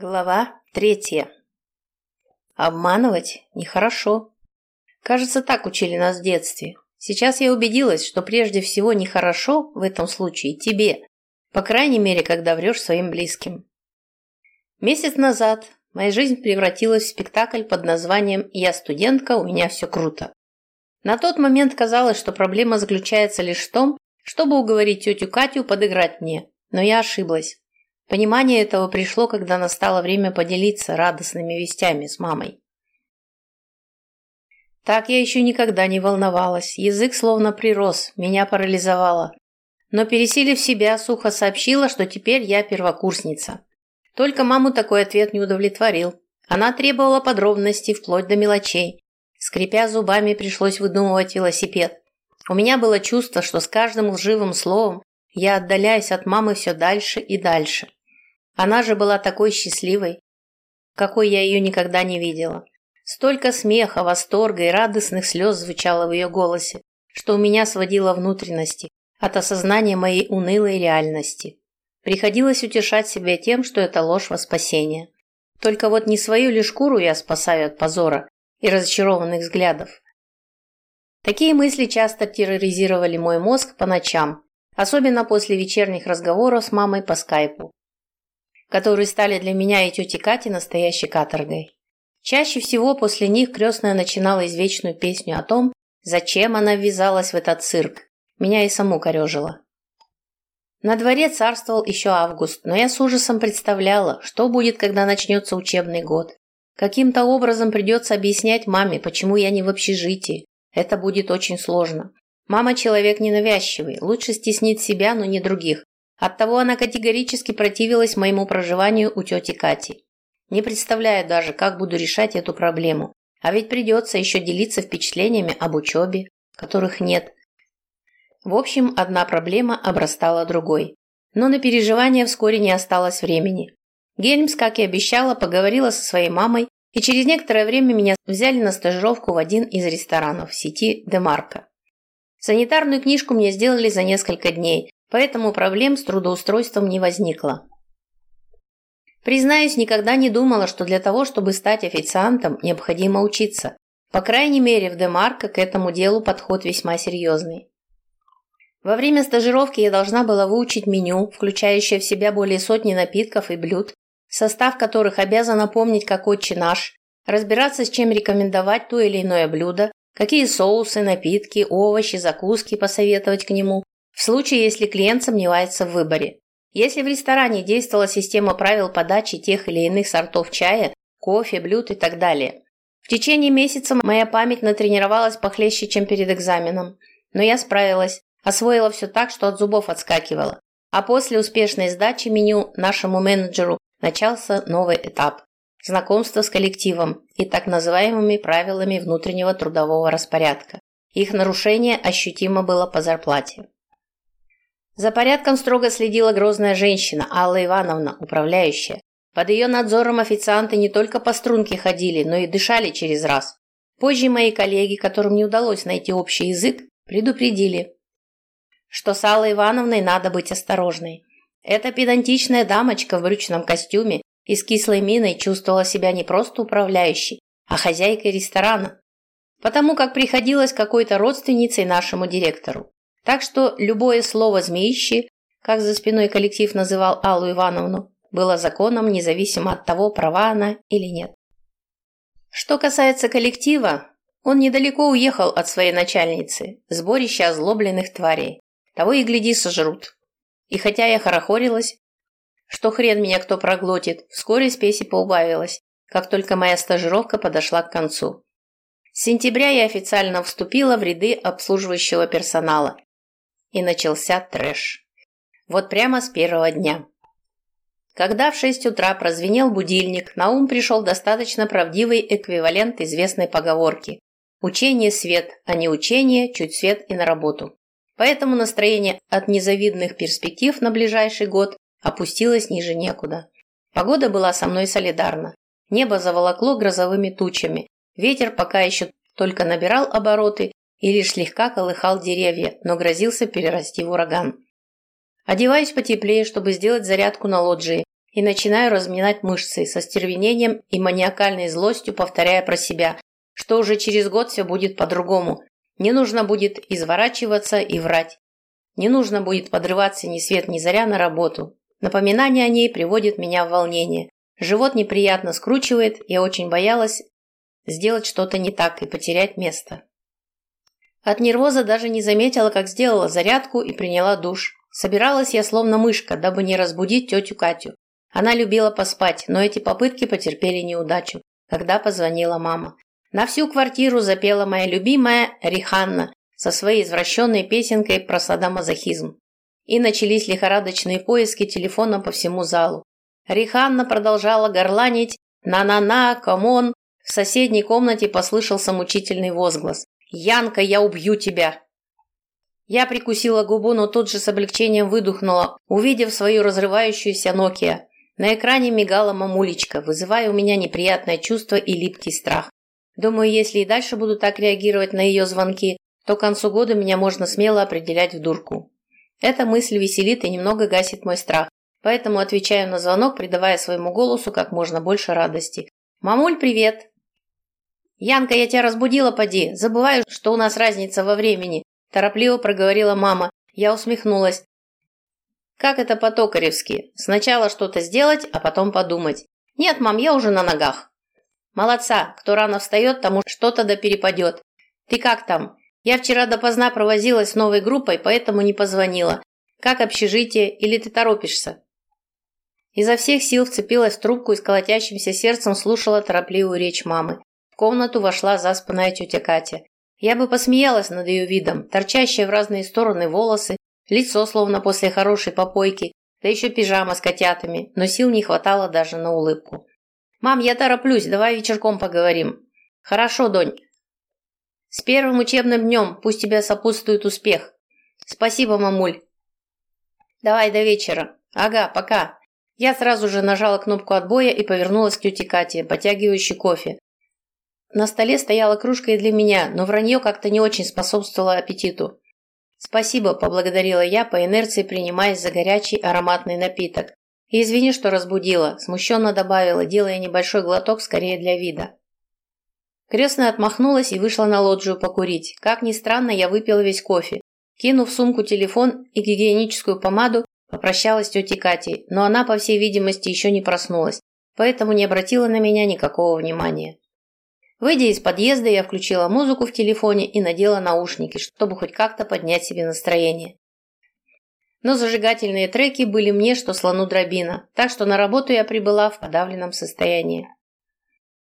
Глава третья. Обманывать нехорошо. Кажется, так учили нас в детстве. Сейчас я убедилась, что прежде всего нехорошо в этом случае тебе, по крайней мере, когда врешь своим близким. Месяц назад моя жизнь превратилась в спектакль под названием «Я студентка, у меня все круто». На тот момент казалось, что проблема заключается лишь в том, чтобы уговорить тетю Катю подыграть мне, но я ошиблась. Понимание этого пришло, когда настало время поделиться радостными вестями с мамой. Так я еще никогда не волновалась, язык словно прирос, меня парализовало. Но, пересилив себя, сухо сообщила, что теперь я первокурсница. Только маму такой ответ не удовлетворил. Она требовала подробностей вплоть до мелочей. Скрипя зубами, пришлось выдумывать велосипед. У меня было чувство, что с каждым лживым словом я отдаляюсь от мамы все дальше и дальше. Она же была такой счастливой, какой я ее никогда не видела. Столько смеха, восторга и радостных слез звучало в ее голосе, что у меня сводило внутренности от осознания моей унылой реальности. Приходилось утешать себя тем, что это ложь во спасение. Только вот не свою ли шкуру я спасаю от позора и разочарованных взглядов. Такие мысли часто терроризировали мой мозг по ночам, особенно после вечерних разговоров с мамой по скайпу которые стали для меня и тети Кати настоящей каторгой. Чаще всего после них крестная начинала извечную песню о том, зачем она ввязалась в этот цирк. Меня и саму корежила. На дворе царствовал еще август, но я с ужасом представляла, что будет, когда начнется учебный год. Каким-то образом придется объяснять маме, почему я не в общежитии. Это будет очень сложно. Мама человек ненавязчивый, лучше стеснить себя, но не других. Оттого она категорически противилась моему проживанию у тети Кати. Не представляю даже, как буду решать эту проблему. А ведь придется еще делиться впечатлениями об учебе, которых нет. В общем, одна проблема обрастала другой. Но на переживания вскоре не осталось времени. Гельмс, как и обещала, поговорила со своей мамой, и через некоторое время меня взяли на стажировку в один из ресторанов сети Демарка. Санитарную книжку мне сделали за несколько дней, поэтому проблем с трудоустройством не возникло. Признаюсь, никогда не думала, что для того, чтобы стать официантом, необходимо учиться. По крайней мере, в Демарко к этому делу подход весьма серьезный. Во время стажировки я должна была выучить меню, включающее в себя более сотни напитков и блюд, состав которых обязан напомнить как отче наш, разбираться с чем рекомендовать то или иное блюдо, какие соусы, напитки, овощи, закуски посоветовать к нему, в случае, если клиент сомневается в выборе. Если в ресторане действовала система правил подачи тех или иных сортов чая, кофе, блюд и так далее. В течение месяца моя память натренировалась похлеще, чем перед экзаменом. Но я справилась, освоила все так, что от зубов отскакивала. А после успешной сдачи меню нашему менеджеру начался новый этап – знакомство с коллективом и так называемыми правилами внутреннего трудового распорядка. Их нарушение ощутимо было по зарплате. За порядком строго следила грозная женщина, Алла Ивановна, управляющая. Под ее надзором официанты не только по струнке ходили, но и дышали через раз. Позже мои коллеги, которым не удалось найти общий язык, предупредили, что с Аллой Ивановной надо быть осторожной. Эта педантичная дамочка в брючном костюме и с кислой миной чувствовала себя не просто управляющей, а хозяйкой ресторана, потому как приходилось какой-то родственницей нашему директору. Так что любое слово «змеище», как за спиной коллектив называл Аллу Ивановну, было законом независимо от того, права она или нет. Что касается коллектива, он недалеко уехал от своей начальницы, сборища озлобленных тварей. Того и гляди сожрут. И хотя я хорохорилась, что хрен меня кто проглотит, вскоре спеси поубавилась, как только моя стажировка подошла к концу. С сентября я официально вступила в ряды обслуживающего персонала и начался трэш. Вот прямо с первого дня. Когда в 6 утра прозвенел будильник, на ум пришел достаточно правдивый эквивалент известной поговорки «Учение – свет, а не учение – чуть свет и на работу». Поэтому настроение от незавидных перспектив на ближайший год опустилось ниже некуда. Погода была со мной солидарна. Небо заволокло грозовыми тучами. Ветер пока еще только набирал обороты и лишь слегка колыхал деревья, но грозился перерасти в ураган. Одеваюсь потеплее, чтобы сделать зарядку на лоджии, и начинаю разминать мышцы со стервенением и маниакальной злостью, повторяя про себя, что уже через год все будет по-другому. Не нужно будет изворачиваться и врать. Не нужно будет подрываться ни свет ни заря на работу. Напоминание о ней приводит меня в волнение. Живот неприятно скручивает, я очень боялась сделать что-то не так и потерять место. От нервоза даже не заметила, как сделала зарядку и приняла душ. Собиралась я словно мышка, дабы не разбудить тетю Катю. Она любила поспать, но эти попытки потерпели неудачу, когда позвонила мама. На всю квартиру запела моя любимая Риханна со своей извращенной песенкой про садомазохизм. И начались лихорадочные поиски телефона по всему залу. Риханна продолжала горланить «Na-na-na, come on!» В соседней комнате послышался мучительный возглас. «Янка, я убью тебя!» Я прикусила губу, но тут же с облегчением выдохнула, увидев свою разрывающуюся Nokia. На экране мигала мамулечка, вызывая у меня неприятное чувство и липкий страх. Думаю, если и дальше буду так реагировать на ее звонки, то к концу года меня можно смело определять в дурку. Эта мысль веселит и немного гасит мой страх, поэтому отвечаю на звонок, придавая своему голосу как можно больше радости. «Мамуль, привет!» «Янка, я тебя разбудила, поди. Забываю, что у нас разница во времени», – торопливо проговорила мама. Я усмехнулась. «Как это по-токаревски? Сначала что-то сделать, а потом подумать. Нет, мам, я уже на ногах». Молодца, кто рано встает, тому что-то да перепадет. Ты как там? Я вчера допоздна провозилась с новой группой, поэтому не позвонила. Как общежитие или ты торопишься? Изо всех сил вцепилась в трубку и с колотящимся сердцем слушала торопливую речь мамы. Комнату вошла заспанная тетя Катя. Я бы посмеялась над ее видом, торчащие в разные стороны волосы, лицо словно после хорошей попойки, да еще пижама с котятами, но сил не хватало даже на улыбку. «Мам, я тороплюсь, давай вечерком поговорим». «Хорошо, донь». «С первым учебным днем, пусть тебе сопутствует успех». «Спасибо, мамуль». «Давай до вечера». «Ага, пока». Я сразу же нажала кнопку отбоя и повернулась к тете Кате, потягивающей кофе. На столе стояла кружка и для меня, но вранье как-то не очень способствовало аппетиту. «Спасибо», – поблагодарила я, по инерции принимаясь за горячий ароматный напиток. И извини, что разбудила, смущенно добавила, делая небольшой глоток скорее для вида. Крестная отмахнулась и вышла на лоджию покурить. Как ни странно, я выпила весь кофе. Кинув в сумку телефон и гигиеническую помаду, попрощалась с тетей Катей, но она, по всей видимости, еще не проснулась, поэтому не обратила на меня никакого внимания. Выйдя из подъезда, я включила музыку в телефоне и надела наушники, чтобы хоть как-то поднять себе настроение. Но зажигательные треки были мне, что слону дробина, так что на работу я прибыла в подавленном состоянии.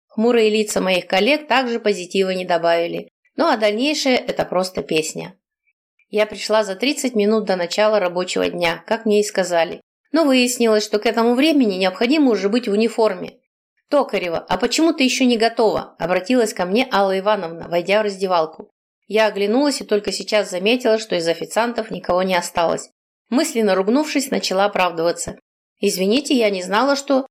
Хмурые лица моих коллег также позитива не добавили, ну а дальнейшее – это просто песня. Я пришла за 30 минут до начала рабочего дня, как мне и сказали, но выяснилось, что к этому времени необходимо уже быть в униформе. «Токарева, а почему ты еще не готова?» – обратилась ко мне Алла Ивановна, войдя в раздевалку. Я оглянулась и только сейчас заметила, что из официантов никого не осталось. Мысленно ругнувшись, начала оправдываться. «Извините, я не знала, что...»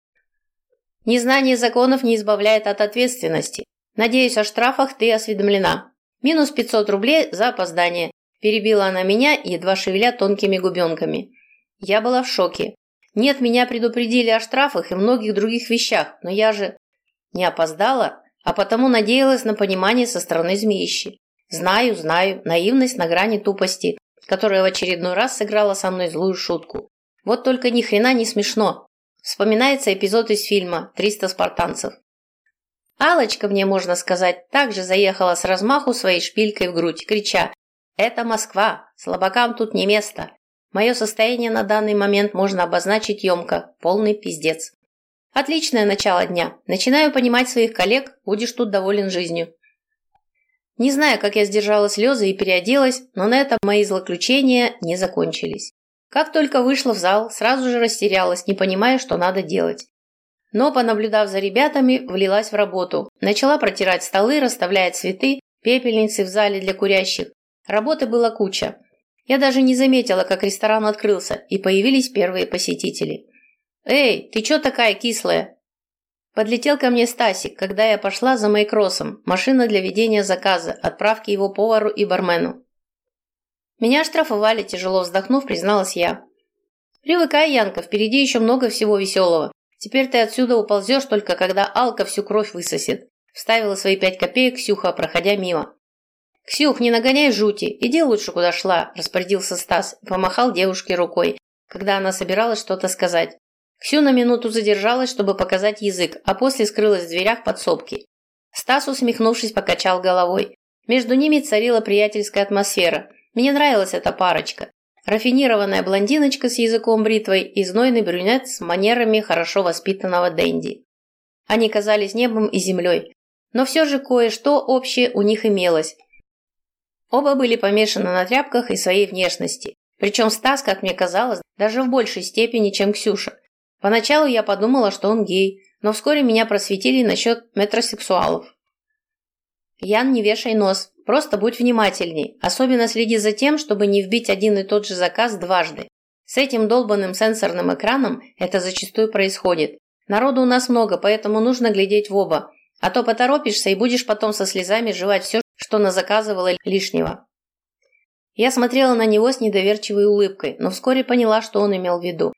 «Незнание законов не избавляет от ответственности. Надеюсь, о штрафах ты осведомлена. Минус 500 рублей за опоздание», – перебила она меня, едва шевеля тонкими губенками. Я была в шоке. Нет, меня предупредили о штрафах и многих других вещах, но я же не опоздала, а потому надеялась на понимание со стороны змеищи. Знаю, знаю, наивность на грани тупости, которая в очередной раз сыграла со мной злую шутку. Вот только ни хрена не смешно. Вспоминается эпизод из фильма «300 спартанцев». Алочка, мне можно сказать, также заехала с размаху своей шпилькой в грудь, крича «Это Москва! Слабакам тут не место!» Мое состояние на данный момент можно обозначить емко – полный пиздец. Отличное начало дня. Начинаю понимать своих коллег, будешь тут доволен жизнью. Не знаю, как я сдержала слезы и переоделась, но на этом мои злоключения не закончились. Как только вышла в зал, сразу же растерялась, не понимая, что надо делать. Но, понаблюдав за ребятами, влилась в работу. Начала протирать столы, расставляя цветы, пепельницы в зале для курящих. Работы было куча. Я даже не заметила, как ресторан открылся, и появились первые посетители. «Эй, ты чё такая кислая?» Подлетел ко мне Стасик, когда я пошла за Майкросом, машина для ведения заказа, отправки его повару и бармену. Меня штрафовали, тяжело вздохнув, призналась я. Привыкай, Янка, впереди еще много всего веселого. Теперь ты отсюда уползешь только когда Алка всю кровь высосет. Вставила свои пять копеек Ксюха, проходя мимо. «Ксюх, не нагоняй жути, иди лучше куда шла», – распорядился Стас и помахал девушке рукой, когда она собиралась что-то сказать. Ксю на минуту задержалась, чтобы показать язык, а после скрылась в дверях подсобки. Стас, усмехнувшись, покачал головой. Между ними царила приятельская атмосфера. Мне нравилась эта парочка. Рафинированная блондиночка с языком бритвой и знойный брюнет с манерами хорошо воспитанного денди. Они казались небом и землей, но все же кое-что общее у них имелось. Оба были помешаны на тряпках и своей внешности. Причем Стас, как мне казалось, даже в большей степени, чем Ксюша. Поначалу я подумала, что он гей, но вскоре меня просветили насчет метросексуалов. Ян, не вешай нос, просто будь внимательней, особенно следи за тем, чтобы не вбить один и тот же заказ дважды. С этим долбанным сенсорным экраном это зачастую происходит. Народу у нас много, поэтому нужно глядеть в оба, а то поторопишься и будешь потом со слезами жевать все, что назаказывала лишнего. Я смотрела на него с недоверчивой улыбкой, но вскоре поняла, что он имел в виду.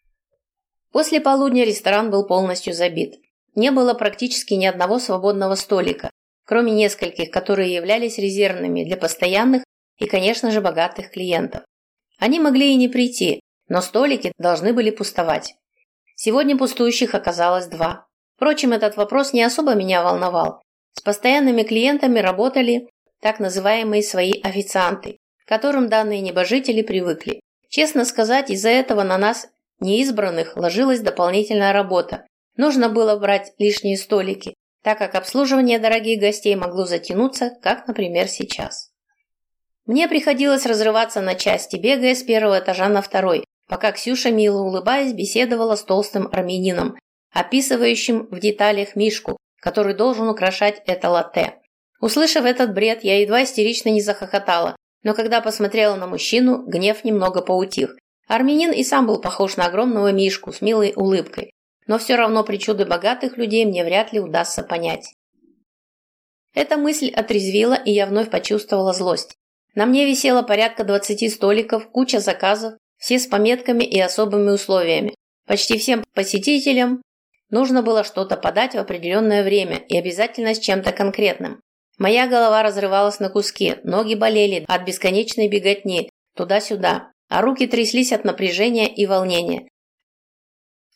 После полудня ресторан был полностью забит. Не было практически ни одного свободного столика, кроме нескольких, которые являлись резервными для постоянных и, конечно же, богатых клиентов. Они могли и не прийти, но столики должны были пустовать. Сегодня пустующих оказалось два. Впрочем, этот вопрос не особо меня волновал. С постоянными клиентами работали так называемые свои официанты, к которым данные небожители привыкли. Честно сказать, из-за этого на нас, неизбранных, ложилась дополнительная работа. Нужно было брать лишние столики, так как обслуживание дорогих гостей могло затянуться, как, например, сейчас. Мне приходилось разрываться на части, бегая с первого этажа на второй, пока Ксюша, мило улыбаясь, беседовала с толстым армянином, описывающим в деталях Мишку, который должен украшать это латте. Услышав этот бред, я едва истерично не захохотала, но когда посмотрела на мужчину, гнев немного поутих. Армянин и сам был похож на огромного Мишку с милой улыбкой, но все равно причуды богатых людей мне вряд ли удастся понять. Эта мысль отрезвила, и я вновь почувствовала злость. На мне висело порядка 20 столиков, куча заказов, все с пометками и особыми условиями. Почти всем посетителям нужно было что-то подать в определенное время и обязательно с чем-то конкретным. Моя голова разрывалась на куски, ноги болели от бесконечной беготни туда-сюда, а руки тряслись от напряжения и волнения.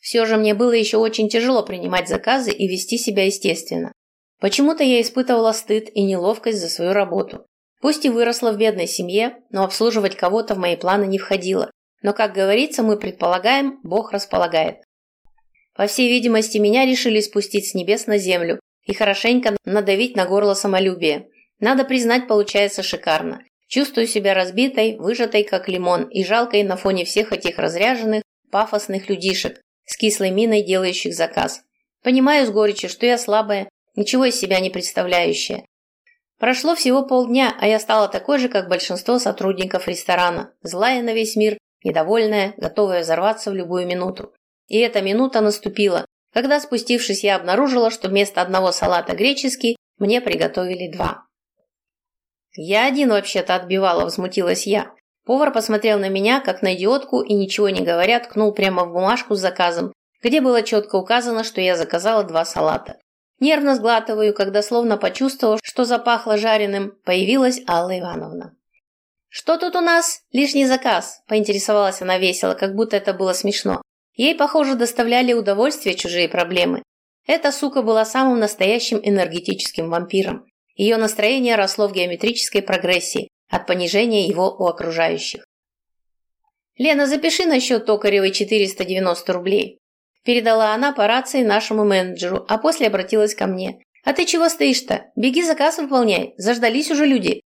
Все же мне было еще очень тяжело принимать заказы и вести себя естественно. Почему-то я испытывала стыд и неловкость за свою работу. Пусть и выросла в бедной семье, но обслуживать кого-то в мои планы не входило. Но, как говорится, мы предполагаем, Бог располагает. По всей видимости, меня решили спустить с небес на землю и хорошенько надавить на горло самолюбие. Надо признать, получается шикарно. Чувствую себя разбитой, выжатой как лимон и жалкой на фоне всех этих разряженных, пафосных людишек, с кислой миной делающих заказ. Понимаю с горечью, что я слабая, ничего из себя не представляющая. Прошло всего полдня, а я стала такой же, как большинство сотрудников ресторана, злая на весь мир, недовольная, готовая взорваться в любую минуту. И эта минута наступила, когда, спустившись, я обнаружила, что вместо одного салата греческий мне приготовили два. «Я один вообще-то отбивала», – возмутилась я. Повар посмотрел на меня, как на идиотку, и, ничего не говоря, ткнул прямо в бумажку с заказом, где было четко указано, что я заказала два салата. Нервно сглатываю, когда, словно почувствовав, что запахло жареным, появилась Алла Ивановна. «Что тут у нас? Лишний заказ?» – поинтересовалась она весело, как будто это было смешно. Ей, похоже, доставляли удовольствие чужие проблемы. Эта сука была самым настоящим энергетическим вампиром. Ее настроение росло в геометрической прогрессии, от понижения его у окружающих. «Лена, запиши на счет Токаревой 490 рублей», передала она по рации нашему менеджеру, а после обратилась ко мне. «А ты чего стоишь-то? Беги заказ выполняй, заждались уже люди».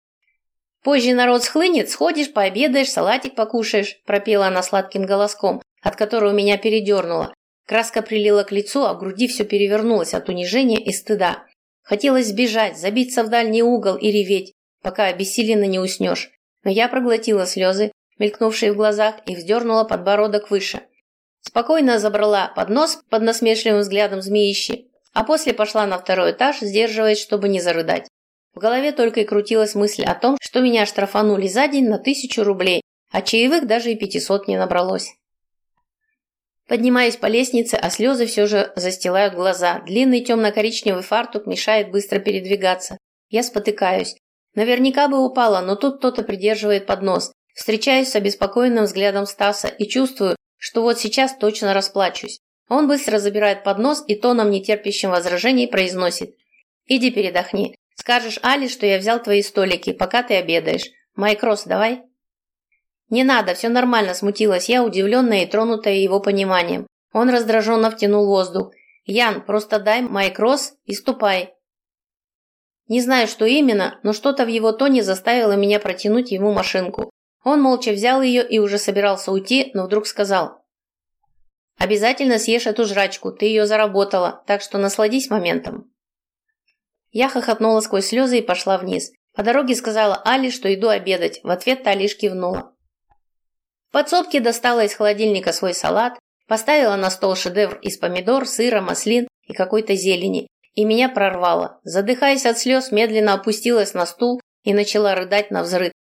«Позже народ схлынет, сходишь, пообедаешь, салатик покушаешь», пропела она сладким голоском, от которого меня передернуло. Краска прилила к лицу, а в груди все перевернулось от унижения и стыда. Хотелось сбежать, забиться в дальний угол и реветь, пока обессиленно не уснешь. Но я проглотила слезы, мелькнувшие в глазах, и вздернула подбородок выше. Спокойно забрала поднос под насмешливым взглядом змеищи, а после пошла на второй этаж, сдерживаясь, чтобы не зарыдать. В голове только и крутилась мысль о том, что меня штрафанули за день на тысячу рублей, а чаевых даже и пятисот не набралось. Поднимаюсь по лестнице, а слезы все же застилают глаза. Длинный темно-коричневый фартук мешает быстро передвигаться. Я спотыкаюсь. Наверняка бы упала, но тут кто-то придерживает поднос. Встречаюсь с обеспокоенным взглядом Стаса и чувствую, что вот сейчас точно расплачусь. Он быстро забирает поднос и тоном нетерпящим возражений произносит. «Иди передохни. Скажешь Али, что я взял твои столики, пока ты обедаешь. Майкросс давай». «Не надо, все нормально», – смутилась я, удивленная и тронутая его пониманием. Он раздраженно втянул воздух. «Ян, просто дай Майкросс и ступай». Не знаю, что именно, но что-то в его тоне заставило меня протянуть ему машинку. Он молча взял ее и уже собирался уйти, но вдруг сказал. «Обязательно съешь эту жрачку, ты ее заработала, так что насладись моментом». Я хохотнула сквозь слезы и пошла вниз. По дороге сказала Али, что иду обедать. В ответ та лишь кивнула. Подсобке достала из холодильника свой салат, поставила на стол шедевр из помидор, сыра, маслин и какой-то зелени, и меня прорвало. Задыхаясь от слез, медленно опустилась на стул и начала рыдать на взрыв.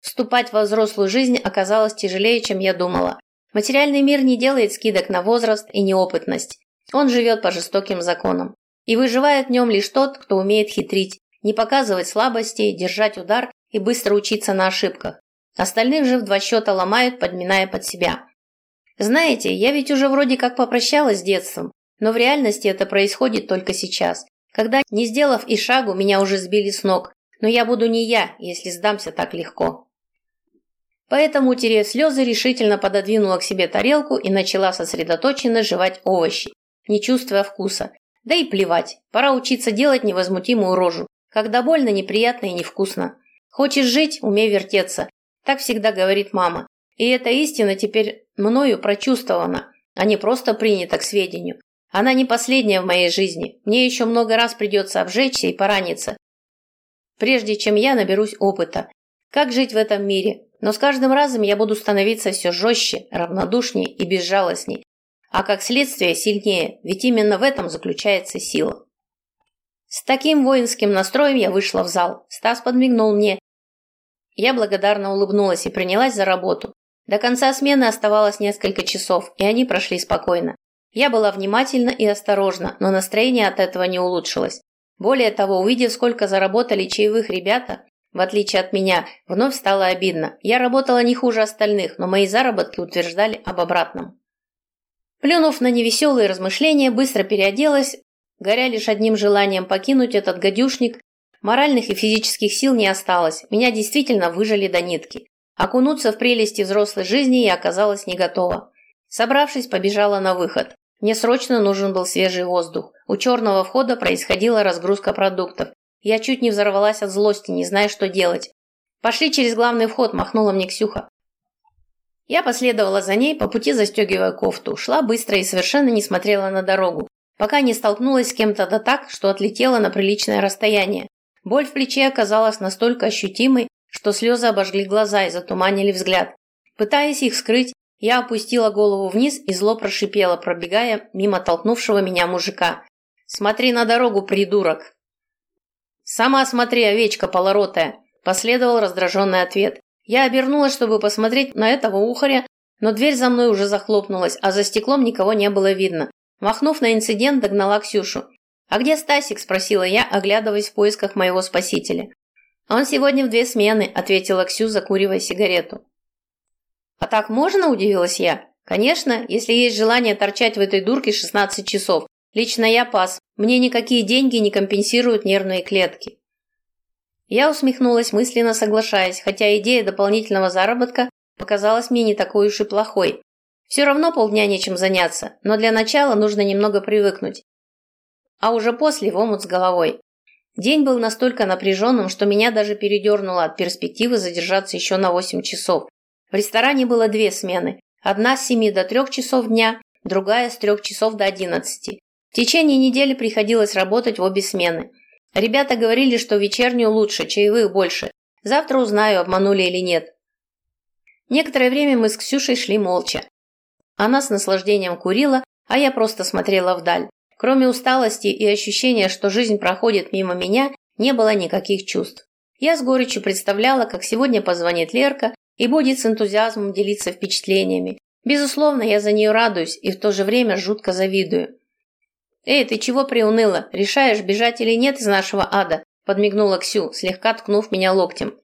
Вступать во взрослую жизнь оказалось тяжелее, чем я думала. Материальный мир не делает скидок на возраст и неопытность. Он живет по жестоким законам. И выживает в нем лишь тот, кто умеет хитрить, не показывать слабости, держать удар и быстро учиться на ошибках. Остальных же в два счета ломают, подминая под себя. Знаете, я ведь уже вроде как попрощалась с детством, но в реальности это происходит только сейчас, когда, не сделав и шагу, меня уже сбили с ног, но я буду не я, если сдамся так легко. Поэтому, утерев слезы, решительно пододвинула к себе тарелку и начала сосредоточенно жевать овощи, не чувствуя вкуса. Да и плевать, пора учиться делать невозмутимую рожу, когда больно, неприятно и невкусно. Хочешь жить – умей вертеться, так всегда говорит мама. И эта истина теперь мною прочувствована, а не просто принята к сведению. Она не последняя в моей жизни. Мне еще много раз придется обжечься и пораниться, прежде чем я наберусь опыта. Как жить в этом мире? Но с каждым разом я буду становиться все жестче, равнодушнее и безжалостней. А как следствие сильнее, ведь именно в этом заключается сила. С таким воинским настроем я вышла в зал. Стас подмигнул мне, я благодарно улыбнулась и принялась за работу. До конца смены оставалось несколько часов, и они прошли спокойно. Я была внимательна и осторожна, но настроение от этого не улучшилось. Более того, увидев, сколько заработали чаевых ребята, в отличие от меня, вновь стало обидно. Я работала не хуже остальных, но мои заработки утверждали об обратном. Плюнув на невеселые размышления, быстро переоделась, горя лишь одним желанием покинуть этот гадюшник Моральных и физических сил не осталось, меня действительно выжили до нитки. Окунуться в прелести взрослой жизни я оказалась не готова. Собравшись, побежала на выход. Мне срочно нужен был свежий воздух. У черного входа происходила разгрузка продуктов. Я чуть не взорвалась от злости, не зная, что делать. «Пошли через главный вход», – махнула мне Ксюха. Я последовала за ней, по пути застегивая кофту. Шла быстро и совершенно не смотрела на дорогу, пока не столкнулась с кем-то да так, что отлетела на приличное расстояние. Боль в плече оказалась настолько ощутимой, что слезы обожгли глаза и затуманили взгляд. Пытаясь их скрыть, я опустила голову вниз и зло прошипела, пробегая мимо толкнувшего меня мужика. «Смотри на дорогу, придурок!» «Сама смотри, овечка полоротая!» – последовал раздраженный ответ. Я обернулась, чтобы посмотреть на этого ухаря, но дверь за мной уже захлопнулась, а за стеклом никого не было видно. Махнув на инцидент, догнала Ксюшу. «А где Стасик?» – спросила я, оглядываясь в поисках моего спасителя. «Он сегодня в две смены», – ответила Ксю, закуривая сигарету. «А так можно?» – удивилась я. «Конечно, если есть желание торчать в этой дурке 16 часов. Лично я пас. Мне никакие деньги не компенсируют нервные клетки». Я усмехнулась, мысленно соглашаясь, хотя идея дополнительного заработка показалась мне не такой уж и плохой. Все равно полдня нечем заняться, но для начала нужно немного привыкнуть а уже после в омут с головой. День был настолько напряженным, что меня даже передернуло от перспективы задержаться еще на 8 часов. В ресторане было две смены. Одна с 7 до 3 часов дня, другая с 3 часов до 11. В течение недели приходилось работать в обе смены. Ребята говорили, что вечернюю лучше, чаевых больше. Завтра узнаю, обманули или нет. Некоторое время мы с Ксюшей шли молча. Она с наслаждением курила, а я просто смотрела вдаль. Кроме усталости и ощущения, что жизнь проходит мимо меня, не было никаких чувств. Я с горечью представляла, как сегодня позвонит Лерка и будет с энтузиазмом делиться впечатлениями. Безусловно, я за нее радуюсь и в то же время жутко завидую. «Эй, ты чего приуныла? Решаешь, бежать или нет из нашего ада?» подмигнула Ксю, слегка ткнув меня локтем.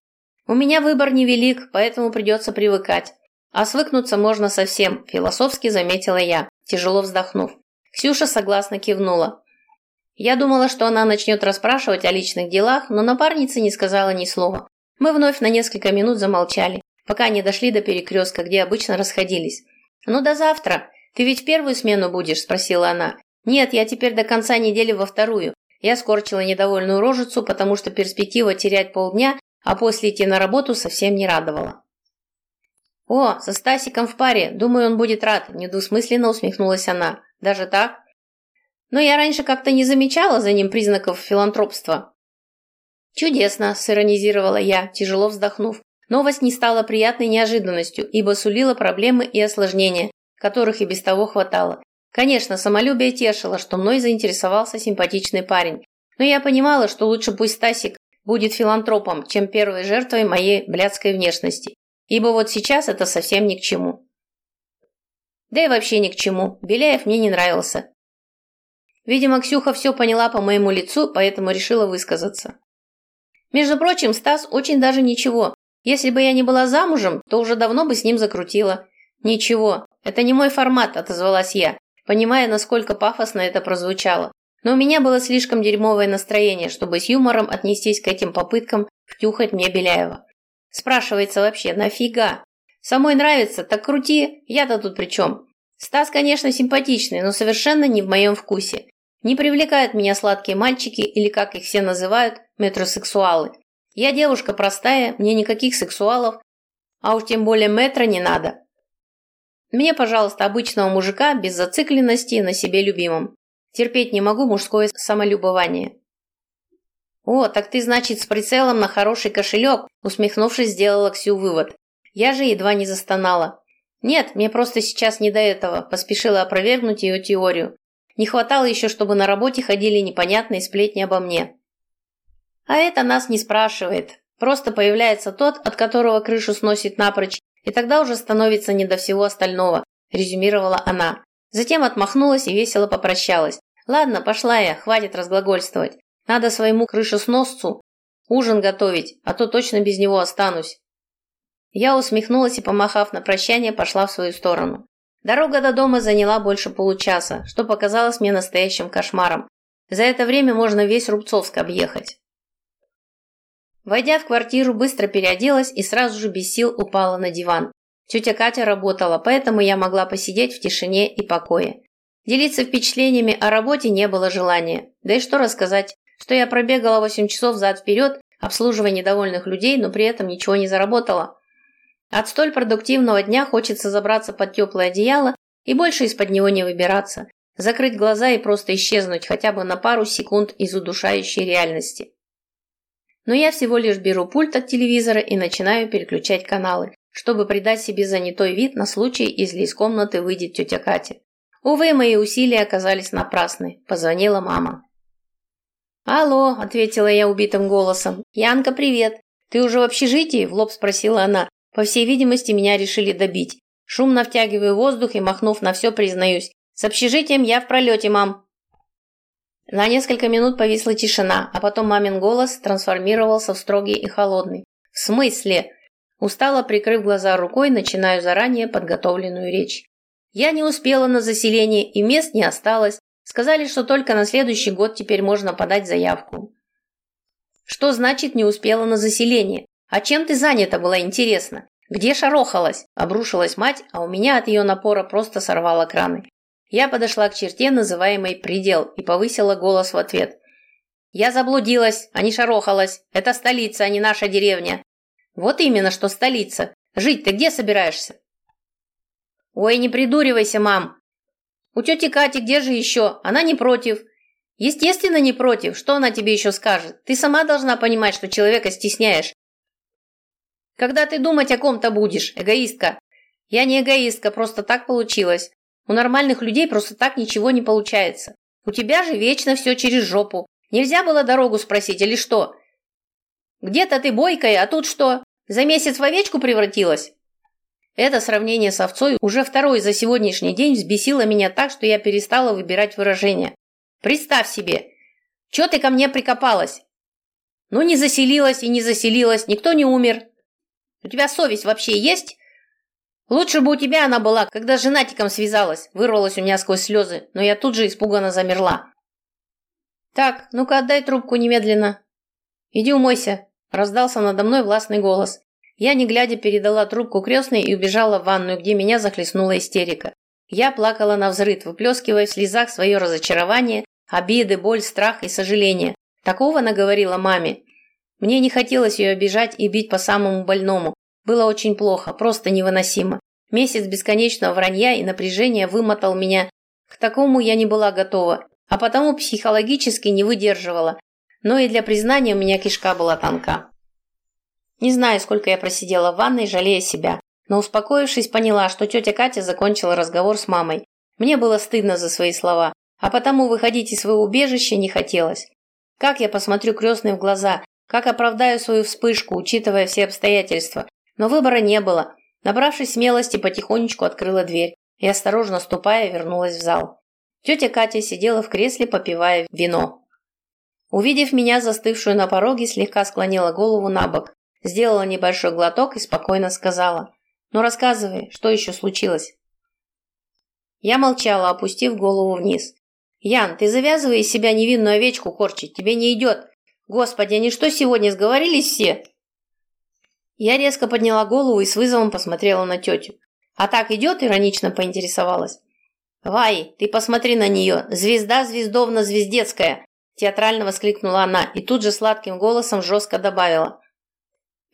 «У меня выбор невелик, поэтому придется привыкать. А свыкнуться можно совсем», философски заметила я, тяжело вздохнув. Ксюша согласно кивнула. Я думала, что она начнет расспрашивать о личных делах, но напарница не сказала ни слова. Мы вновь на несколько минут замолчали, пока не дошли до перекрестка, где обычно расходились. «Ну, до завтра. Ты ведь первую смену будешь?» – спросила она. «Нет, я теперь до конца недели во вторую». Я скорчила недовольную рожицу, потому что перспектива терять полдня, а после идти на работу совсем не радовала. «О, со Стасиком в паре. Думаю, он будет рад», – недвусмысленно усмехнулась она. «Даже так?» «Но я раньше как-то не замечала за ним признаков филантропства». «Чудесно», – сиронизировала я, тяжело вздохнув. Новость не стала приятной неожиданностью, ибо сулила проблемы и осложнения, которых и без того хватало. Конечно, самолюбие тешило, что мной заинтересовался симпатичный парень, но я понимала, что лучше пусть Стасик будет филантропом, чем первой жертвой моей блядской внешности, ибо вот сейчас это совсем ни к чему. Да и вообще ни к чему, Беляев мне не нравился. Видимо, Ксюха все поняла по моему лицу, поэтому решила высказаться. Между прочим, Стас очень даже ничего. Если бы я не была замужем, то уже давно бы с ним закрутила. Ничего, это не мой формат, отозвалась я, понимая, насколько пафосно это прозвучало. Но у меня было слишком дерьмовое настроение, чтобы с юмором отнестись к этим попыткам втюхать мне Беляева. Спрашивается вообще, нафига? Самой нравится, так крути, я-то тут при чем? Стас, конечно, симпатичный, но совершенно не в моем вкусе. Не привлекают меня сладкие мальчики или, как их все называют, метросексуалы. Я девушка простая, мне никаких сексуалов, а уж тем более метро не надо. Мне, пожалуйста, обычного мужика без зацикленности на себе любимом. Терпеть не могу мужское самолюбование. «О, так ты, значит, с прицелом на хороший кошелек», усмехнувшись, сделала Ксю вывод. Я же едва не застонала. «Нет, мне просто сейчас не до этого», поспешила опровергнуть ее теорию. Не хватало еще, чтобы на работе ходили непонятные сплетни обо мне. А это нас не спрашивает. Просто появляется тот, от которого крышу сносит напрочь, и тогда уже становится не до всего остального, резюмировала она. Затем отмахнулась и весело попрощалась. Ладно, пошла я, хватит разглагольствовать. Надо своему крышесносцу ужин готовить, а то точно без него останусь. Я усмехнулась и, помахав на прощание, пошла в свою сторону. Дорога до дома заняла больше получаса, что показалось мне настоящим кошмаром. За это время можно весь Рубцовск объехать. Войдя в квартиру, быстро переоделась и сразу же без сил упала на диван. Тетя Катя работала, поэтому я могла посидеть в тишине и покое. Делиться впечатлениями о работе не было желания. Да и что рассказать, что я пробегала 8 часов зад-вперед, обслуживая недовольных людей, но при этом ничего не заработала. От столь продуктивного дня хочется забраться под теплое одеяло и больше из-под него не выбираться, закрыть глаза и просто исчезнуть хотя бы на пару секунд из удушающей реальности. Но я всего лишь беру пульт от телевизора и начинаю переключать каналы, чтобы придать себе занятой вид на случай, если из комнаты выйдет тетя Катя. Увы, мои усилия оказались напрасны. Позвонила мама. «Алло», — ответила я убитым голосом. «Янка, привет. Ты уже в общежитии?» — в лоб спросила она. По всей видимости, меня решили добить. Шумно втягиваю воздух и, махнув на все, признаюсь. С общежитием я в пролете, мам. На несколько минут повисла тишина, а потом мамин голос трансформировался в строгий и холодный. «В смысле?» Устало прикрыв глаза рукой, начинаю заранее подготовленную речь. Я не успела на заселение, и мест не осталось. Сказали, что только на следующий год теперь можно подать заявку. Что значит не успела на заселение? «А чем ты занята была, интересно? Где шарохалась?» Обрушилась мать, а у меня от ее напора просто сорвало краны. Я подошла к черте, называемой «предел», и повысила голос в ответ. «Я заблудилась, а не шарохалась. Это столица, а не наша деревня». «Вот именно, что столица. Жить ты где собираешься?» «Ой, не придуривайся, мам. У тети Кати где же еще? Она не против». «Естественно, не против. Что она тебе еще скажет? Ты сама должна понимать, что человека стесняешь. Когда ты думать о ком-то будешь, эгоистка? Я не эгоистка, просто так получилось. У нормальных людей просто так ничего не получается. У тебя же вечно все через жопу. Нельзя было дорогу спросить или что? Где-то ты бойкая, а тут что? За месяц в овечку превратилась? Это сравнение с овцой уже второй за сегодняшний день взбесило меня так, что я перестала выбирать выражения. Представь себе, что ты ко мне прикопалась? Ну, не заселилась и не заселилась, никто не умер. У тебя совесть вообще есть? Лучше бы у тебя она была, когда с женатиком связалась, вырвалась у меня сквозь слезы, но я тут же испуганно замерла. Так, ну-ка отдай трубку немедленно. Иди умойся, раздался надо мной властный голос. Я, не глядя, передала трубку крестной и убежала в ванную, где меня захлестнула истерика. Я плакала на взрыв, выплескивая в слезах свое разочарование, обиды, боль, страх и сожаление. Такого наговорила маме. Мне не хотелось ее обижать и бить по самому больному. Было очень плохо, просто невыносимо. Месяц бесконечного вранья и напряжения вымотал меня. К такому я не была готова, а потому психологически не выдерживала. Но и для признания у меня кишка была тонка. Не знаю, сколько я просидела в ванной, жалея себя, но успокоившись, поняла, что тетя Катя закончила разговор с мамой. Мне было стыдно за свои слова, а потому выходить из своего убежища не хотелось. Как я посмотрю крестной в глаза, как оправдаю свою вспышку, учитывая все обстоятельства? Но выбора не было. Набравшись смелости, потихонечку открыла дверь и, осторожно ступая, вернулась в зал. Тетя Катя сидела в кресле, попивая вино. Увидев меня, застывшую на пороге, слегка склонила голову на бок. Сделала небольшой глоток и спокойно сказала. «Ну рассказывай, что еще случилось?» Я молчала, опустив голову вниз. «Ян, ты завязывай из себя невинную овечку корчить, тебе не идет. Господи, они что сегодня сговорились все?» Я резко подняла голову и с вызовом посмотрела на тетю. «А так идет?» – иронично поинтересовалась. «Вай, ты посмотри на нее! Звезда звездовно-звездецкая!» Театрально воскликнула она и тут же сладким голосом жестко добавила.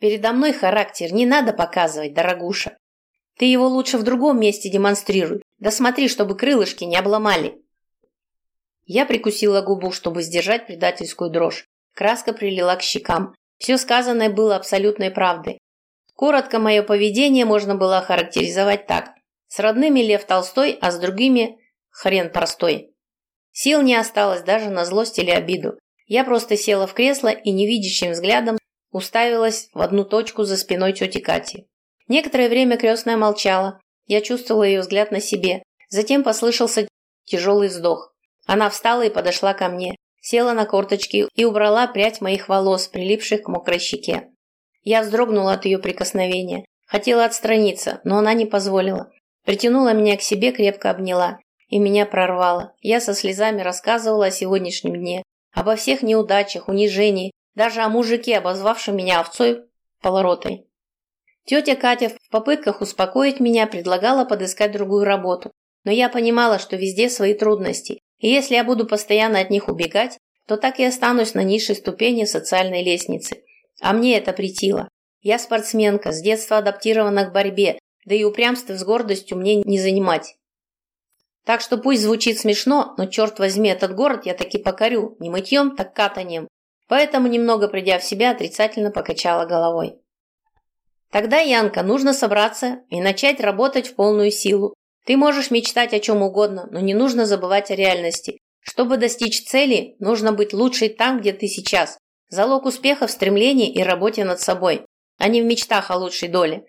Передо мной характер не надо показывать, дорогуша. Ты его лучше в другом месте демонстрируй. Да смотри, чтобы крылышки не обломали. Я прикусила губу, чтобы сдержать предательскую дрожь. Краска прилила к щекам. Все сказанное было абсолютной правдой. Коротко мое поведение можно было охарактеризовать так. С родными Лев Толстой, а с другими хрен простой. Сил не осталось даже на злость или обиду. Я просто села в кресло и невидящим взглядом уставилась в одну точку за спиной тети Кати. Некоторое время крестная молчала. Я чувствовала ее взгляд на себе. Затем послышался тяжелый вздох. Она встала и подошла ко мне, села на корточки и убрала прядь моих волос, прилипших к мокрой щеке. Я вздрогнула от ее прикосновения. Хотела отстраниться, но она не позволила. Притянула меня к себе, крепко обняла. И меня прорвало. Я со слезами рассказывала о сегодняшнем дне, обо всех неудачах, унижении, даже о мужике, обозвавшем меня овцой полоротой. Тетя Катя в попытках успокоить меня предлагала подыскать другую работу, но я понимала, что везде свои трудности, и если я буду постоянно от них убегать, то так и останусь на низшей ступени социальной лестницы. А мне это притило. Я спортсменка, с детства адаптирована к борьбе, да и упрямство с гордостью мне не занимать. Так что пусть звучит смешно, но черт возьми, этот город я таки покорю, не мытьем, так катанием. Поэтому, немного придя в себя, отрицательно покачала головой. Тогда, Янка, нужно собраться и начать работать в полную силу. Ты можешь мечтать о чем угодно, но не нужно забывать о реальности. Чтобы достичь цели, нужно быть лучшей там, где ты сейчас. Залог успеха в стремлении и работе над собой, а не в мечтах о лучшей доле.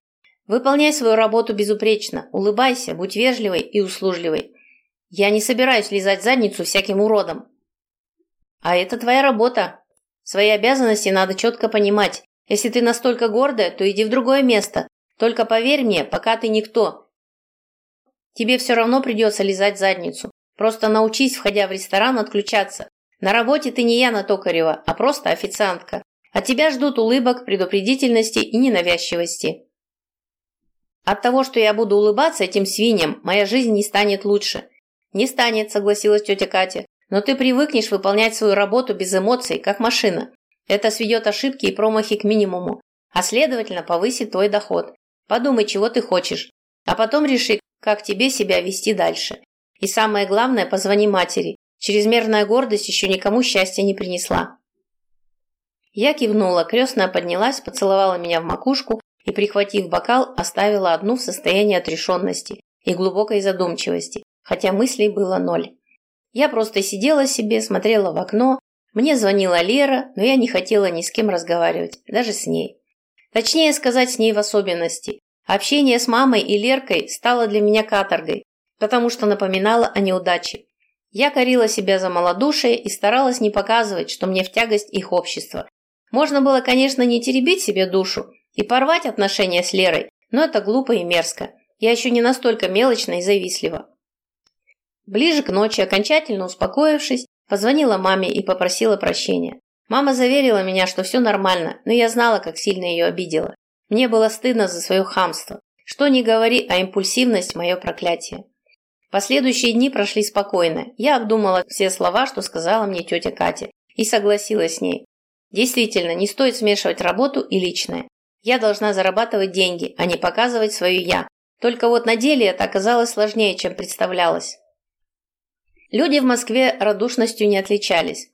Выполняй свою работу безупречно, улыбайся, будь вежливой и услужливой. Я не собираюсь лизать задницу всяким уродом. А это твоя работа, Свои обязанности надо четко понимать. Если ты настолько гордая, то иди в другое место. Только поверь мне, пока ты никто. Тебе все равно придется лизать задницу. Просто научись, входя в ресторан, отключаться. На работе ты не Яна Токарева, а просто официантка. От тебя ждут улыбок, предупредительности и ненавязчивости. От того, что я буду улыбаться этим свиньям, моя жизнь не станет лучше. Не станет, согласилась тетя Катя. Но ты привыкнешь выполнять свою работу без эмоций, как машина. Это сведет ошибки и промахи к минимуму, а следовательно повысит твой доход. Подумай, чего ты хочешь, а потом реши, как тебе себя вести дальше. И самое главное, позвони матери. Чрезмерная гордость еще никому счастья не принесла. Я кивнула, крестная поднялась, поцеловала меня в макушку и, прихватив бокал, оставила одну в состоянии отрешенности и глубокой задумчивости, хотя мыслей было ноль. Я просто сидела себе, смотрела в окно. Мне звонила Лера, но я не хотела ни с кем разговаривать, даже с ней. Точнее сказать, с ней в особенности. Общение с мамой и Леркой стало для меня каторгой, потому что напоминало о неудаче. Я корила себя за малодушие и старалась не показывать, что мне в тягость их общество. Можно было, конечно, не теребить себе душу и порвать отношения с Лерой, но это глупо и мерзко. Я еще не настолько мелочна и завистлива. Ближе к ночи, окончательно успокоившись, позвонила маме и попросила прощения. Мама заверила меня, что все нормально, но я знала, как сильно ее обидела. Мне было стыдно за свое хамство. Что ни говори, а импульсивность – мое проклятие. Последующие дни прошли спокойно. Я обдумала все слова, что сказала мне тетя Катя, и согласилась с ней. Действительно, не стоит смешивать работу и личное. Я должна зарабатывать деньги, а не показывать свое «я». Только вот на деле это оказалось сложнее, чем представлялось. Люди в Москве радушностью не отличались.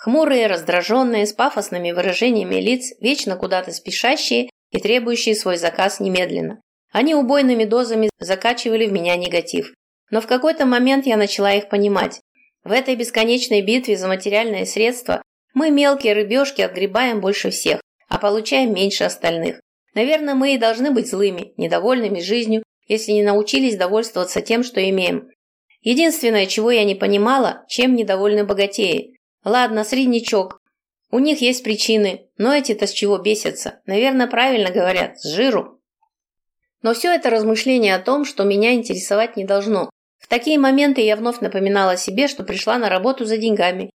Хмурые, раздраженные, с пафосными выражениями лиц, вечно куда-то спешащие и требующие свой заказ немедленно. Они убойными дозами закачивали в меня негатив. Но в какой-то момент я начала их понимать. В этой бесконечной битве за материальные средства мы, мелкие рыбешки, отгребаем больше всех, а получаем меньше остальных. Наверное, мы и должны быть злыми, недовольными жизнью, если не научились довольствоваться тем, что имеем. Единственное, чего я не понимала, чем недовольны богатеи. Ладно, среднячок. У них есть причины, но эти-то с чего бесятся? Наверное, правильно говорят, с жиру. Но все это размышление о том, что меня интересовать не должно. В такие моменты я вновь напоминала себе, что пришла на работу за деньгами.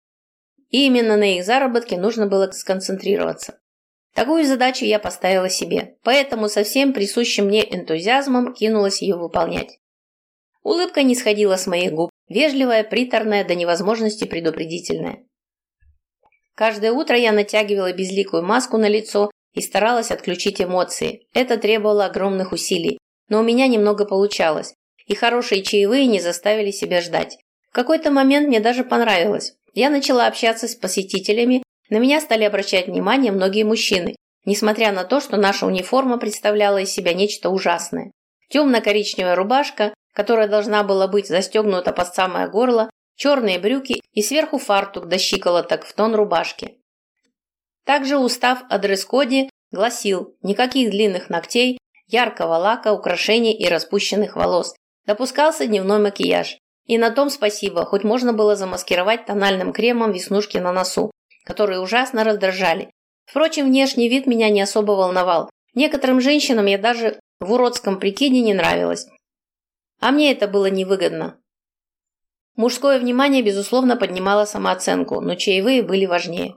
И именно на их заработке нужно было сконцентрироваться. Такую задачу я поставила себе, поэтому со всем присущим мне энтузиазмом кинулась ее выполнять. Улыбка не сходила с моих губ, вежливая, приторная, до невозможности предупредительная. Каждое утро я натягивала безликую маску на лицо и старалась отключить эмоции. Это требовало огромных усилий, но у меня немного получалось, и хорошие чаевые не заставили себя ждать. В какой-то момент мне даже понравилось. Я начала общаться с посетителями, на меня стали обращать внимание многие мужчины, несмотря на то, что наша униформа представляла из себя нечто ужасное. Темно-коричневая рубашка, которая должна была быть застегнута под самое горло, черные брюки и сверху фартук до щиколоток в тон рубашки. Также устав о дресс-коде гласил никаких длинных ногтей, яркого лака, украшений и распущенных волос. Допускался дневной макияж. И на том спасибо, хоть можно было замаскировать тональным кремом веснушки на носу, которые ужасно раздражали. Впрочем, внешний вид меня не особо волновал. Некоторым женщинам я даже в уродском прикиде не нравилась. А мне это было невыгодно. Мужское внимание, безусловно, поднимало самооценку, но чаевые были важнее.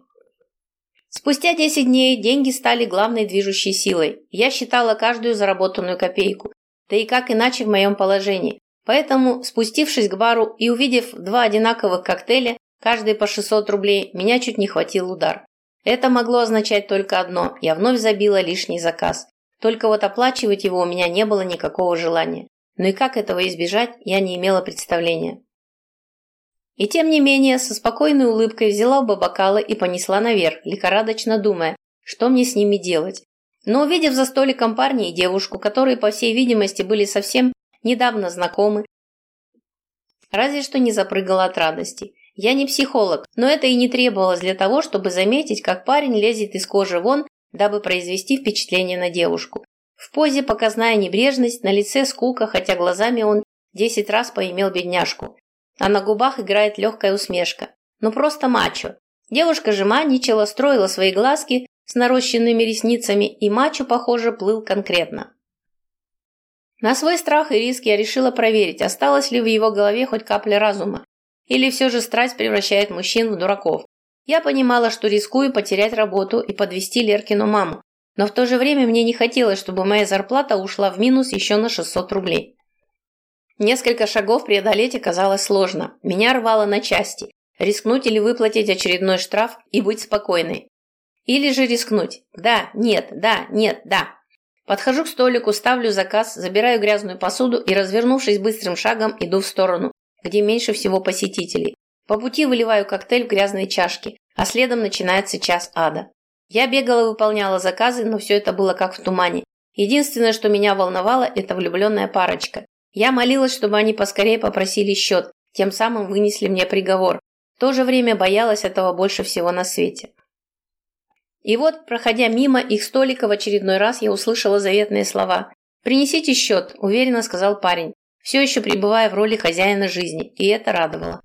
Спустя 10 дней деньги стали главной движущей силой. Я считала каждую заработанную копейку. Да и как иначе в моем положении. Поэтому, спустившись к бару и увидев два одинаковых коктейля, каждый по 600 рублей, меня чуть не хватил удар. Это могло означать только одно – я вновь забила лишний заказ. Только вот оплачивать его у меня не было никакого желания. Но и как этого избежать, я не имела представления. И тем не менее, со спокойной улыбкой взяла оба бокала и понесла наверх, лихорадочно думая, что мне с ними делать. Но увидев за столиком парня и девушку, которые, по всей видимости, были совсем недавно знакомы, разве что не запрыгала от радости. Я не психолог, но это и не требовалось для того, чтобы заметить, как парень лезет из кожи вон, дабы произвести впечатление на девушку. В позе показная небрежность, на лице скука, хотя глазами он десять раз поимел бедняжку а на губах играет легкая усмешка. Ну просто мачо. Девушка же маничала, строила свои глазки с нарощенными ресницами, и мачо, похоже, плыл конкретно. На свой страх и риск я решила проверить, осталось ли в его голове хоть капля разума. Или все же страсть превращает мужчин в дураков. Я понимала, что рискую потерять работу и подвести Леркину маму, но в то же время мне не хотелось, чтобы моя зарплата ушла в минус еще на 600 рублей. Несколько шагов преодолеть оказалось сложно. Меня рвало на части. Рискнуть или выплатить очередной штраф и быть спокойной. Или же рискнуть. Да, нет, да, нет, да. Подхожу к столику, ставлю заказ, забираю грязную посуду и, развернувшись быстрым шагом, иду в сторону, где меньше всего посетителей. По пути выливаю коктейль в грязные чашки, а следом начинается час ада. Я бегала, выполняла заказы, но все это было как в тумане. Единственное, что меня волновало, это влюбленная парочка. Я молилась, чтобы они поскорее попросили счет, тем самым вынесли мне приговор. В то же время боялась этого больше всего на свете. И вот, проходя мимо их столика в очередной раз, я услышала заветные слова. «Принесите счет», – уверенно сказал парень, все еще пребывая в роли хозяина жизни, и это радовало.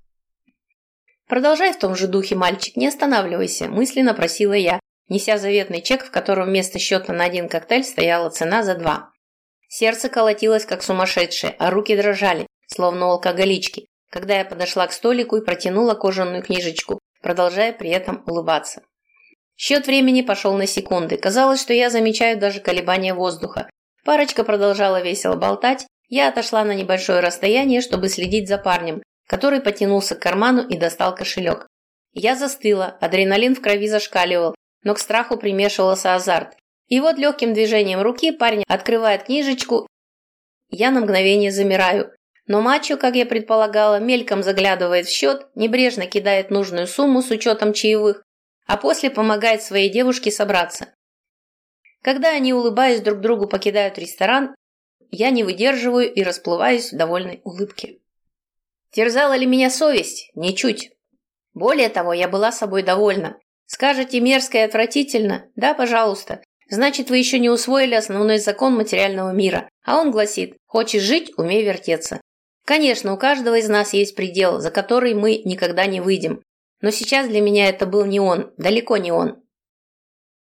«Продолжай в том же духе, мальчик, не останавливайся», – мысленно просила я, неся заветный чек, в котором вместо счета на один коктейль стояла цена за два. Сердце колотилось, как сумасшедшее, а руки дрожали, словно алкоголички, когда я подошла к столику и протянула кожаную книжечку, продолжая при этом улыбаться. Счет времени пошел на секунды. Казалось, что я замечаю даже колебания воздуха. Парочка продолжала весело болтать. Я отошла на небольшое расстояние, чтобы следить за парнем, который потянулся к карману и достал кошелек. Я застыла, адреналин в крови зашкаливал, но к страху примешивался азарт. И вот легким движением руки парень открывает книжечку. Я на мгновение замираю. Но мачо, как я предполагала, мельком заглядывает в счет, небрежно кидает нужную сумму с учетом чаевых а после помогает своей девушке собраться. Когда они, улыбаясь друг другу, покидают ресторан, я не выдерживаю и расплываюсь в довольной улыбке. Терзала ли меня совесть? Ничуть. Более того, я была собой довольна. Скажете мерзко и отвратительно? Да, пожалуйста. Значит, вы еще не усвоили основной закон материального мира. А он гласит, хочешь жить – умей вертеться. Конечно, у каждого из нас есть предел, за который мы никогда не выйдем. Но сейчас для меня это был не он, далеко не он.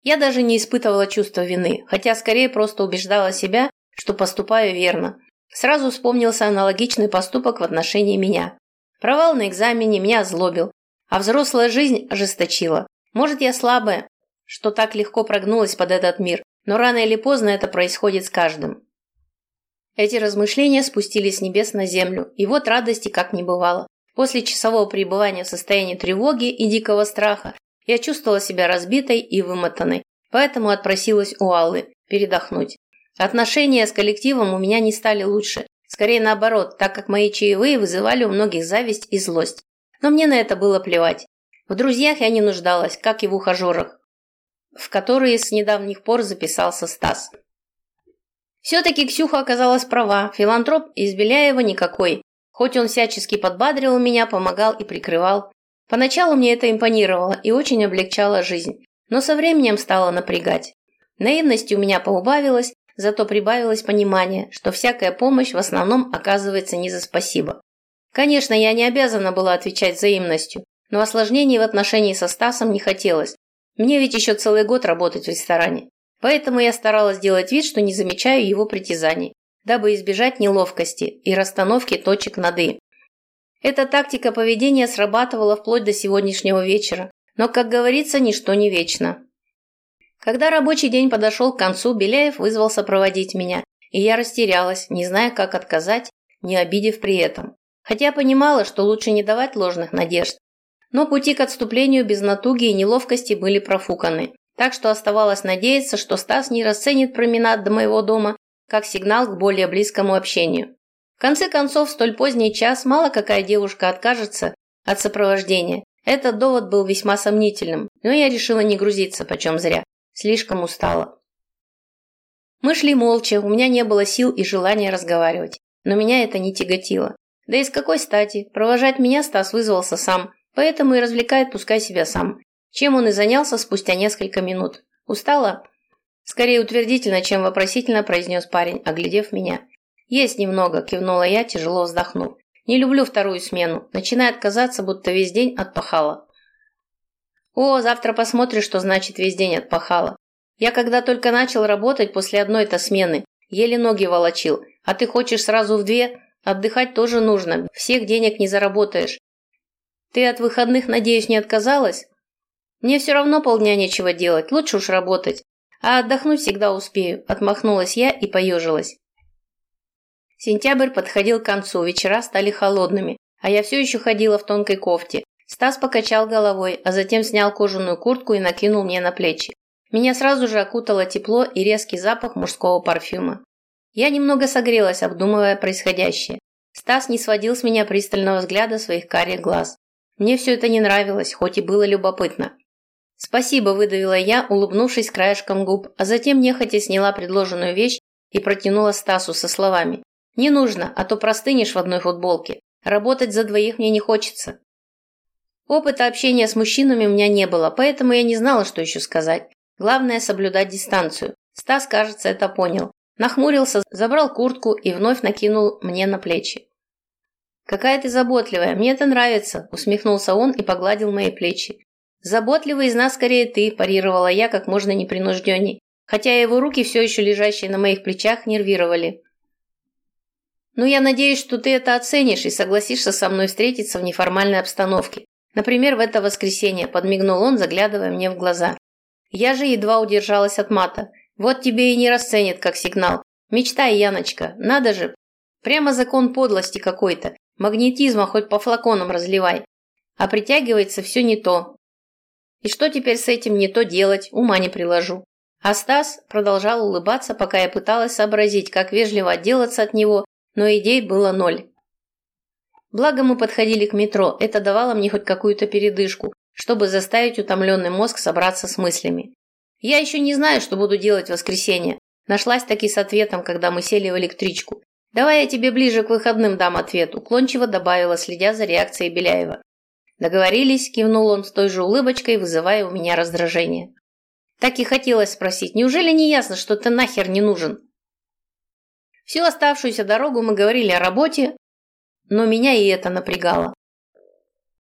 Я даже не испытывала чувства вины, хотя скорее просто убеждала себя, что поступаю верно. Сразу вспомнился аналогичный поступок в отношении меня. Провал на экзамене меня озлобил, а взрослая жизнь ожесточила. Может, я слабая, что так легко прогнулась под этот мир, но рано или поздно это происходит с каждым. Эти размышления спустились с небес на землю, и вот радости как не бывало. После часового пребывания в состоянии тревоги и дикого страха я чувствовала себя разбитой и вымотанной, поэтому отпросилась у Аллы передохнуть. Отношения с коллективом у меня не стали лучше. Скорее наоборот, так как мои чаевые вызывали у многих зависть и злость. Но мне на это было плевать. В друзьях я не нуждалась, как и в ухажерах, в которые с недавних пор записался Стас. Все-таки Ксюха оказалась права, филантроп из Беляева никакой, Хоть он всячески подбадривал меня, помогал и прикрывал. Поначалу мне это импонировало и очень облегчало жизнь, но со временем стало напрягать. Наивности у меня поубавилось, зато прибавилось понимание, что всякая помощь в основном оказывается не за спасибо. Конечно, я не обязана была отвечать взаимностью, но осложнений в отношении со Стасом не хотелось. Мне ведь еще целый год работать в ресторане. Поэтому я старалась делать вид, что не замечаю его притязаний дабы избежать неловкости и расстановки точек над «и». Эта тактика поведения срабатывала вплоть до сегодняшнего вечера, но, как говорится, ничто не вечно. Когда рабочий день подошел к концу, Беляев вызвался проводить меня, и я растерялась, не зная, как отказать, не обидев при этом. Хотя понимала, что лучше не давать ложных надежд. Но пути к отступлению без натуги и неловкости были профуканы, так что оставалось надеяться, что Стас не расценит променад до моего дома как сигнал к более близкому общению. В конце концов, в столь поздний час мало какая девушка откажется от сопровождения. Этот довод был весьма сомнительным, но я решила не грузиться почем зря. Слишком устала. Мы шли молча, у меня не было сил и желания разговаривать, но меня это не тяготило. Да и с какой стати? Провожать меня Стас вызвался сам, поэтому и развлекает пускай себя сам. Чем он и занялся спустя несколько минут. Устала? Скорее утвердительно, чем вопросительно произнес парень, оглядев меня. «Есть немного», – кивнула я, тяжело вздохнув. «Не люблю вторую смену. Начинает казаться, будто весь день отпахала». «О, завтра посмотришь, что значит весь день отпахала. Я когда только начал работать после одной-то смены, еле ноги волочил, а ты хочешь сразу в две? Отдыхать тоже нужно, всех денег не заработаешь. Ты от выходных, надеюсь, не отказалась? Мне все равно полдня нечего делать, лучше уж работать. А отдохнуть всегда успею, отмахнулась я и поежилась. Сентябрь подходил к концу, вечера стали холодными, а я все еще ходила в тонкой кофте. Стас покачал головой, а затем снял кожаную куртку и накинул мне на плечи. Меня сразу же окутало тепло и резкий запах мужского парфюма. Я немного согрелась, обдумывая происходящее. Стас не сводил с меня пристального взгляда своих карих глаз. Мне все это не нравилось, хоть и было любопытно. «Спасибо», – выдавила я, улыбнувшись краешком губ, а затем нехотя сняла предложенную вещь и протянула Стасу со словами. «Не нужно, а то простынешь в одной футболке. Работать за двоих мне не хочется». Опыта общения с мужчинами у меня не было, поэтому я не знала, что еще сказать. Главное соблюдать дистанцию. Стас, кажется, это понял. Нахмурился, забрал куртку и вновь накинул мне на плечи. «Какая ты заботливая, мне это нравится», – усмехнулся он и погладил мои плечи. «Заботливый из нас скорее ты», – парировала я как можно непринужденней, хотя его руки, все еще лежащие на моих плечах, нервировали. «Ну, я надеюсь, что ты это оценишь и согласишься со мной встретиться в неформальной обстановке. Например, в это воскресенье», – подмигнул он, заглядывая мне в глаза. Я же едва удержалась от мата. «Вот тебе и не расценят как сигнал. Мечтай, Яночка, надо же. Прямо закон подлости какой-то. Магнетизма хоть по флаконам разливай. А притягивается все не то. И что теперь с этим не то делать, ума не приложу. А Стас продолжал улыбаться, пока я пыталась сообразить, как вежливо отделаться от него, но идей было ноль. Благо мы подходили к метро, это давало мне хоть какую-то передышку, чтобы заставить утомленный мозг собраться с мыслями. Я еще не знаю, что буду делать в воскресенье. Нашлась таки с ответом, когда мы сели в электричку. «Давай я тебе ближе к выходным дам ответ», – уклончиво добавила, следя за реакцией Беляева. «Договорились», – кивнул он с той же улыбочкой, вызывая у меня раздражение. Так и хотелось спросить, неужели не ясно, что ты нахер не нужен? Всю оставшуюся дорогу мы говорили о работе, но меня и это напрягало.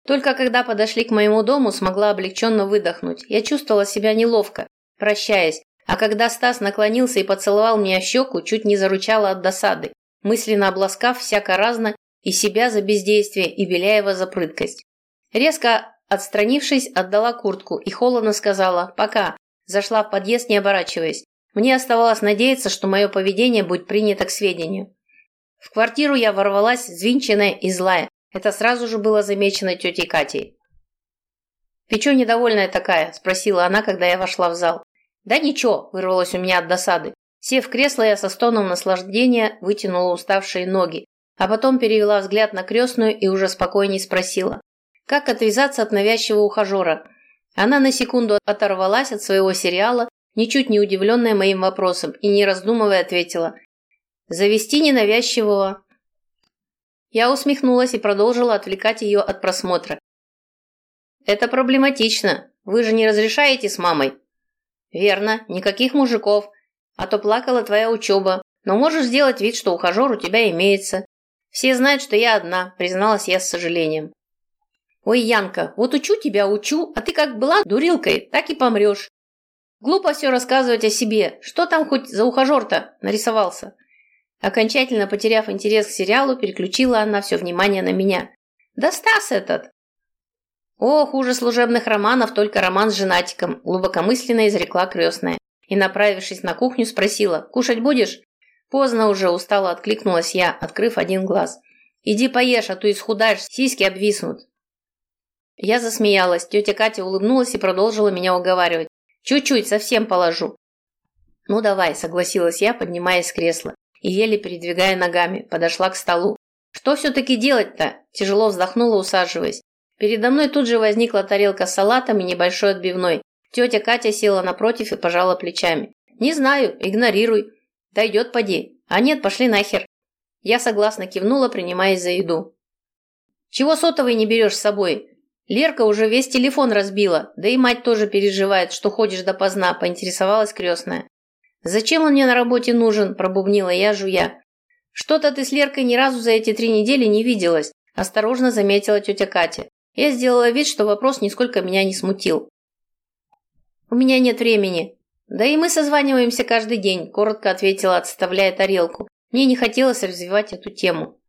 Только когда подошли к моему дому, смогла облегченно выдохнуть. Я чувствовала себя неловко, прощаясь, а когда Стас наклонился и поцеловал меня в щеку, чуть не заручала от досады мысленно обласкав всяко разно и себя за бездействие, и Беляева за прыткость. Резко отстранившись, отдала куртку и холодно сказала «пока», зашла в подъезд, не оборачиваясь. Мне оставалось надеяться, что мое поведение будет принято к сведению. В квартиру я ворвалась, взвинченная и злая. Это сразу же было замечено тетей Катей. «Ты чё недовольная такая?» – спросила она, когда я вошла в зал. «Да ничего», – вырвалось у меня от досады. Сев в кресло, я со стоном наслаждения вытянула уставшие ноги, а потом перевела взгляд на крестную и уже спокойней спросила. Как отвязаться от навязчивого ухажера? Она на секунду оторвалась от своего сериала, ничуть не удивленная моим вопросом, и не раздумывая ответила. «Завести ненавязчивого». Я усмехнулась и продолжила отвлекать ее от просмотра. «Это проблематично. Вы же не разрешаете с мамой?» «Верно. Никаких мужиков. А то плакала твоя учеба. Но можешь сделать вид, что ухажер у тебя имеется. Все знают, что я одна, призналась я с сожалением. Ой, Янка, вот учу тебя, учу, а ты как была дурилкой, так и помрешь. Глупо все рассказывать о себе. Что там хоть за ухажер-то нарисовался? Окончательно потеряв интерес к сериалу, переключила она все внимание на меня. Да Стас этот! О, хуже служебных романов, только роман с женатиком, глубокомысленно изрекла крестная и, направившись на кухню, спросила «Кушать будешь?» «Поздно уже», – устало откликнулась я, открыв один глаз. «Иди поешь, а то исхудаешь, сиськи обвиснут». Я засмеялась, тетя Катя улыбнулась и продолжила меня уговаривать. «Чуть-чуть, совсем положу». «Ну давай», – согласилась я, поднимаясь с кресла и еле передвигая ногами, подошла к столу. «Что все-таки делать-то?» – тяжело вздохнула, усаживаясь. Передо мной тут же возникла тарелка с салатом и небольшой отбивной. Тетя Катя села напротив и пожала плечами. «Не знаю, игнорируй. Дойдет, поди. А нет, пошли нахер». Я согласно кивнула, принимаясь за еду. «Чего сотовый не берешь с собой? Лерка уже весь телефон разбила, да и мать тоже переживает, что ходишь допоздна», – поинтересовалась крестная. «Зачем он мне на работе нужен?» – пробубнила я, жуя. «Что-то ты с Леркой ни разу за эти три недели не виделась», – осторожно заметила тетя Катя. Я сделала вид, что вопрос нисколько меня не смутил. «У меня нет времени». «Да и мы созваниваемся каждый день», – коротко ответила, отставляя тарелку. Мне не хотелось развивать эту тему.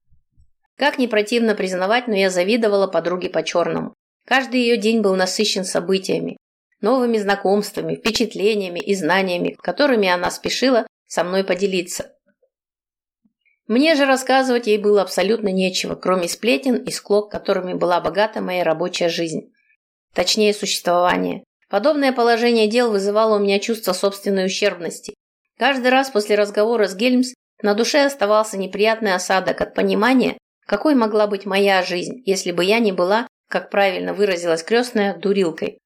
Как не противно признавать, но я завидовала подруге по-черному. Каждый ее день был насыщен событиями, новыми знакомствами, впечатлениями и знаниями, которыми она спешила со мной поделиться. Мне же рассказывать ей было абсолютно нечего, кроме сплетен и склок, которыми была богата моя рабочая жизнь. Точнее, существование. Подобное положение дел вызывало у меня чувство собственной ущербности. Каждый раз после разговора с Гельмс на душе оставался неприятный осадок от понимания, какой могла быть моя жизнь, если бы я не была, как правильно выразилась крестная, дурилкой.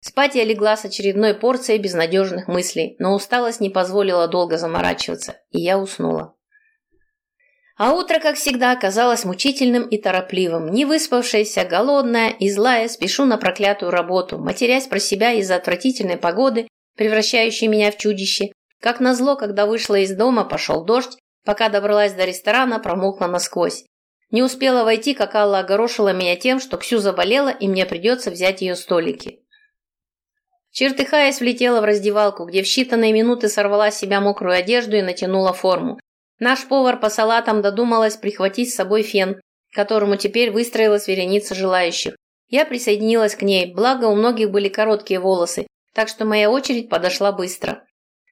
Спать я легла с очередной порцией безнадежных мыслей, но усталость не позволила долго заморачиваться, и я уснула. А утро, как всегда, оказалось мучительным и торопливым. Не выспавшаяся, голодная и злая, спешу на проклятую работу, матерясь про себя из-за отвратительной погоды превращающий меня в чудище. Как назло, когда вышла из дома, пошел дождь, пока добралась до ресторана, промокла насквозь. Не успела войти, как Алла огорошила меня тем, что Ксю заболела, и мне придется взять ее столики. Чертыхаясь, влетела в раздевалку, где в считанные минуты сорвала с себя мокрую одежду и натянула форму. Наш повар по салатам додумалась прихватить с собой фен, которому теперь выстроилась вереница желающих. Я присоединилась к ней, благо у многих были короткие волосы, так что моя очередь подошла быстро.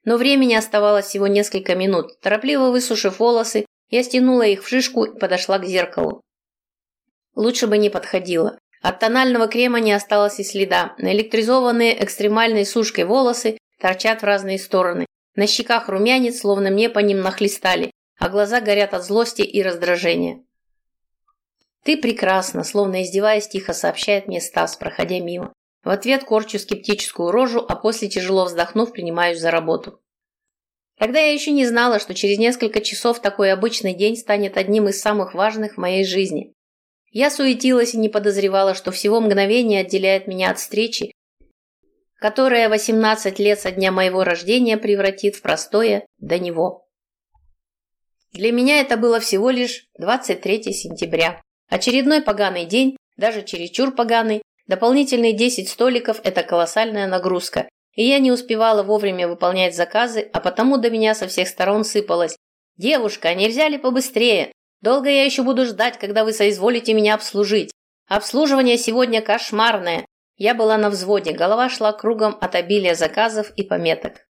Но времени оставалось всего несколько минут. Торопливо высушив волосы, я стянула их в шишку и подошла к зеркалу. Лучше бы не подходила. От тонального крема не осталось и следа. Наэлектризованные экстремальной сушкой волосы торчат в разные стороны. На щеках румянец, словно мне по ним нахлестали, а глаза горят от злости и раздражения. «Ты прекрасна», словно издеваясь, тихо сообщает мне Стас, проходя мимо. В ответ корчу скептическую рожу, а после, тяжело вздохнув, принимаюсь за работу. Тогда я еще не знала, что через несколько часов такой обычный день станет одним из самых важных в моей жизни. Я суетилась и не подозревала, что всего мгновение отделяет меня от встречи, которая 18 лет со дня моего рождения превратит в простое до него. Для меня это было всего лишь 23 сентября. Очередной поганый день, даже чересчур поганый, дополнительные 10 столиков – это колоссальная нагрузка, и я не успевала вовремя выполнять заказы, а потому до меня со всех сторон сыпалось. «Девушка, нельзя ли побыстрее? Долго я еще буду ждать, когда вы соизволите меня обслужить. Обслуживание сегодня кошмарное. Я была на взводе, голова шла кругом от обилия заказов и пометок.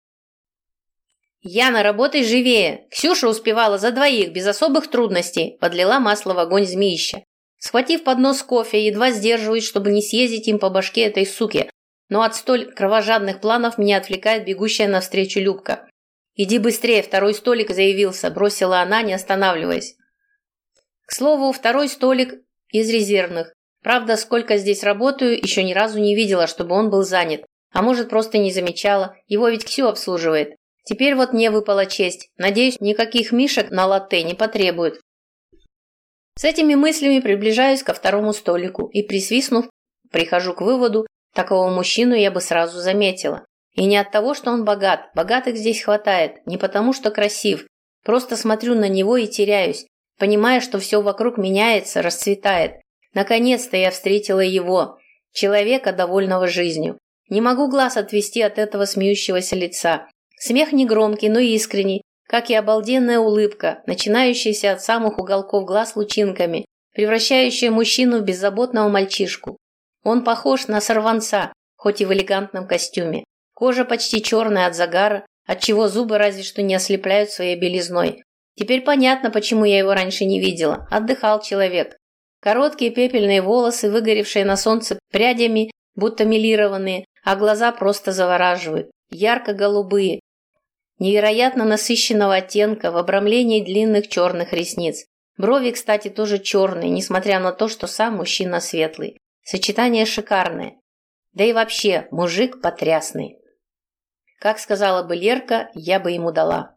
«Яна, работай живее!» Ксюша успевала за двоих, без особых трудностей, подлила масло в огонь змеища. Схватив поднос кофе, едва сдерживаюсь, чтобы не съездить им по башке этой суки, но от столь кровожадных планов меня отвлекает бегущая навстречу Любка. «Иди быстрее, второй столик заявился», – бросила она, не останавливаясь. К слову, второй столик из резервных. Правда, сколько здесь работаю, еще ни разу не видела, чтобы он был занят. А может, просто не замечала. Его ведь Ксю обслуживает. Теперь вот мне выпала честь. Надеюсь, никаких мишек на латте не потребуют. С этими мыслями приближаюсь ко второму столику и, присвистнув, прихожу к выводу, такого мужчину я бы сразу заметила. И не от того, что он богат. Богатых здесь хватает. Не потому, что красив. Просто смотрю на него и теряюсь, понимая, что все вокруг меняется, расцветает. Наконец-то я встретила его, человека, довольного жизнью. Не могу глаз отвести от этого смеющегося лица. Смех негромкий, но искренний, как и обалденная улыбка, начинающаяся от самых уголков глаз лучинками, превращающая мужчину в беззаботного мальчишку. Он похож на сорванца, хоть и в элегантном костюме. Кожа почти черная от загара, отчего зубы разве что не ослепляют своей белизной. Теперь понятно, почему я его раньше не видела. Отдыхал человек. Короткие пепельные волосы, выгоревшие на солнце прядями, будто милированные, а глаза просто завораживают. Ярко-голубые, невероятно насыщенного оттенка в обрамлении длинных черных ресниц. Брови, кстати, тоже черные, несмотря на то, что сам мужчина светлый. Сочетание шикарное. Да и вообще, мужик потрясный. Как сказала бы Лерка, я бы ему дала.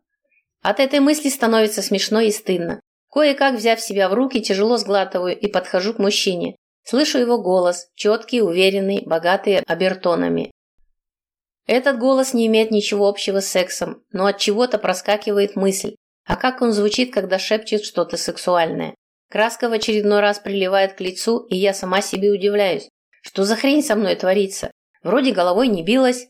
От этой мысли становится смешно и стыдно. Кое-как, взяв себя в руки, тяжело сглатываю и подхожу к мужчине. Слышу его голос, четкий, уверенный, богатый обертонами. Этот голос не имеет ничего общего с сексом, но от чего-то проскакивает мысль. А как он звучит, когда шепчет что-то сексуальное? Краска в очередной раз приливает к лицу, и я сама себе удивляюсь. Что за хрень со мной творится? Вроде головой не билась.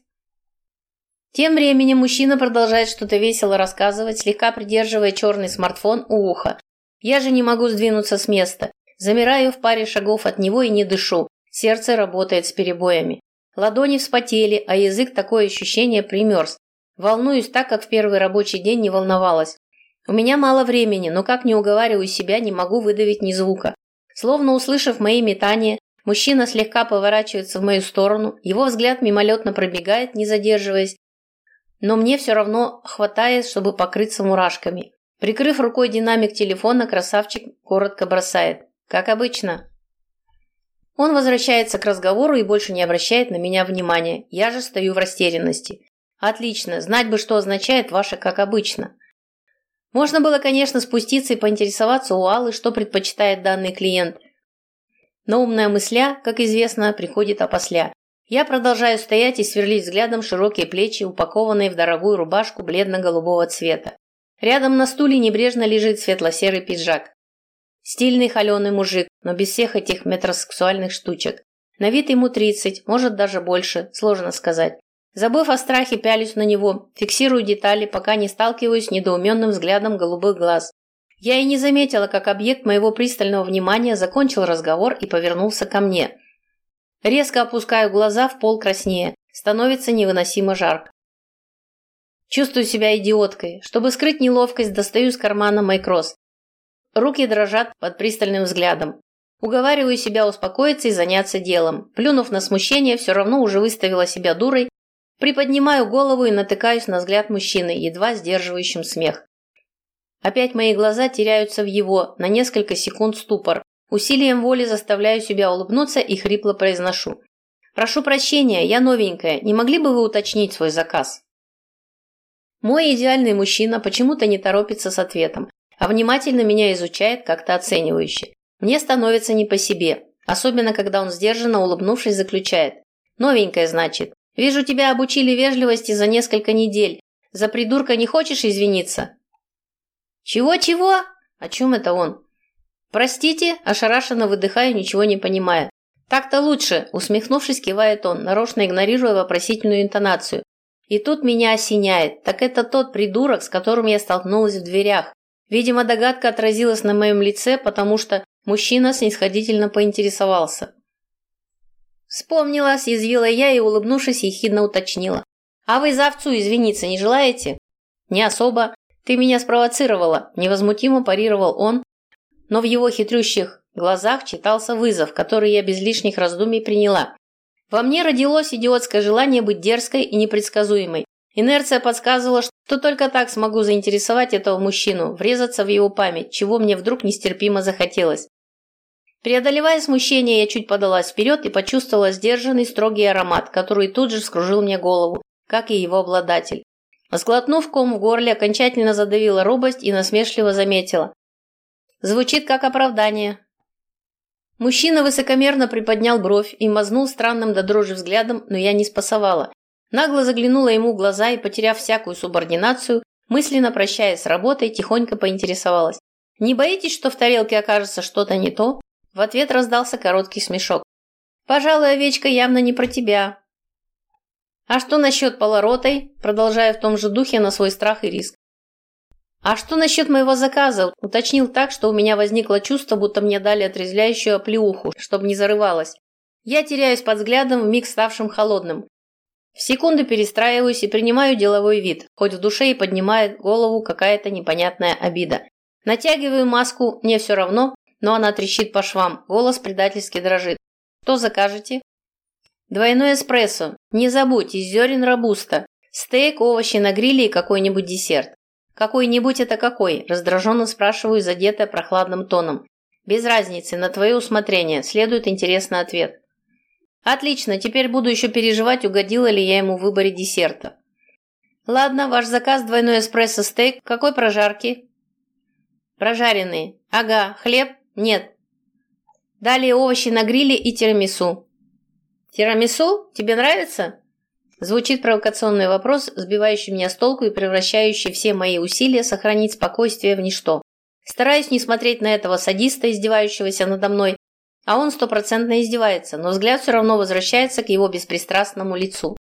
Тем временем мужчина продолжает что-то весело рассказывать, слегка придерживая черный смартфон у уха, я же не могу сдвинуться с места. Замираю в паре шагов от него и не дышу. Сердце работает с перебоями. Ладони вспотели, а язык такое ощущение примерз. Волнуюсь так, как в первый рабочий день не волновалась. У меня мало времени, но как не уговариваю себя, не могу выдавить ни звука. Словно услышав мои метания, мужчина слегка поворачивается в мою сторону, его взгляд мимолетно пробегает, не задерживаясь, но мне все равно хватает, чтобы покрыться мурашками. Прикрыв рукой динамик телефона, красавчик коротко бросает. Как обычно. Он возвращается к разговору и больше не обращает на меня внимания. Я же стою в растерянности. Отлично, знать бы, что означает ваше «как обычно». Можно было, конечно, спуститься и поинтересоваться у Аллы, что предпочитает данный клиент. Но умная мысля, как известно, приходит опосля. Я продолжаю стоять и сверлить взглядом широкие плечи, упакованные в дорогую рубашку бледно-голубого цвета. Рядом на стуле небрежно лежит светло-серый пиджак. Стильный холеный мужик, но без всех этих метросексуальных штучек. На вид ему 30, может даже больше, сложно сказать. Забыв о страхе, пялюсь на него, фиксирую детали, пока не сталкиваюсь с недоуменным взглядом голубых глаз. Я и не заметила, как объект моего пристального внимания закончил разговор и повернулся ко мне. Резко опускаю глаза в пол краснее. Становится невыносимо жарко. Чувствую себя идиоткой. Чтобы скрыть неловкость, достаю из кармана Майкрос. Руки дрожат под пристальным взглядом. Уговариваю себя успокоиться и заняться делом. Плюнув на смущение, все равно уже выставила себя дурой. Приподнимаю голову и натыкаюсь на взгляд мужчины, едва сдерживающим смех. Опять мои глаза теряются в его, на несколько секунд ступор. Усилием воли заставляю себя улыбнуться и хрипло произношу. «Прошу прощения, я новенькая. Не могли бы вы уточнить свой заказ?» Мой идеальный мужчина почему-то не торопится с ответом, а внимательно меня изучает как-то оценивающе. Мне становится не по себе, особенно когда он сдержанно улыбнувшись заключает. «Новенькая, значит. Вижу, тебя обучили вежливости за несколько недель. За придурка не хочешь извиниться?» «Чего-чего? О чем это он?» «Простите», – ошарашенно выдыхаю, ничего не понимая. «Так-то лучше», – усмехнувшись, кивает он, нарочно игнорируя вопросительную интонацию. И тут меня осеняет. Так это тот придурок, с которым я столкнулась в дверях. Видимо, догадка отразилась на моем лице, потому что мужчина снисходительно поинтересовался. Вспомнила, съязвила я и, улыбнувшись, ехидно уточнила. «А вы за овцу извиниться не желаете?» «Не особо. Ты меня спровоцировала», – невозмутимо парировал он, но в его хитрющих глазах читался вызов, который я без лишних раздумий приняла. Во мне родилось идиотское желание быть дерзкой и непредсказуемой. Инерция подсказывала, что только так смогу заинтересовать этого мужчину, врезаться в его память, чего мне вдруг нестерпимо захотелось. Преодолевая смущение, я чуть подалась вперед и почувствовала сдержанный строгий аромат, который тут же вскружил мне голову, как и его обладатель. Сглотнув ком в горле, окончательно задавила робость и насмешливо заметила. Звучит как оправдание. Мужчина высокомерно приподнял бровь и мазнул странным до дрожи взглядом, но я не спасовала. Нагло заглянула ему в глаза и, потеряв всякую субординацию, мысленно прощаясь с работой, тихонько поинтересовалась. «Не боитесь, что в тарелке окажется что-то не то?» В ответ раздался короткий смешок. «Пожалуй, овечка явно не про тебя». «А что насчет полоротой?» Продолжая в том же духе на свой страх и риск. «А что насчет моего заказа?» – уточнил так, что у меня возникло чувство, будто мне дали отрезвляющую оплеуху, чтобы не зарывалась. Я теряюсь под взглядом, вмиг ставшим холодным. В секунду перестраиваюсь и принимаю деловой вид, хоть в душе и поднимает голову какая-то непонятная обида. Натягиваю маску, мне все равно, но она трещит по швам, голос предательски дрожит. «Что закажете?» «Двойной эспрессо. Не забудь, из зерен робуста. Стейк, овощи на гриле и какой-нибудь десерт. «Какой-нибудь это какой?» – раздраженно спрашиваю, задетая прохладным тоном. «Без разницы, на твое усмотрение. Следует интересный ответ». «Отлично, теперь буду еще переживать, угодила ли я ему в выборе десерта». «Ладно, ваш заказ двойной эспрессо-стейк. Какой прожарки?» «Прожаренные. Ага. Хлеб? Нет. Далее овощи на гриле и тирамису». «Тирамису? Тебе нравится?» Звучит провокационный вопрос, сбивающий меня с толку и превращающий все мои усилия сохранить спокойствие в ничто. Стараюсь не смотреть на этого садиста, издевающегося надо мной, а он стопроцентно издевается, но взгляд все равно возвращается к его беспристрастному лицу.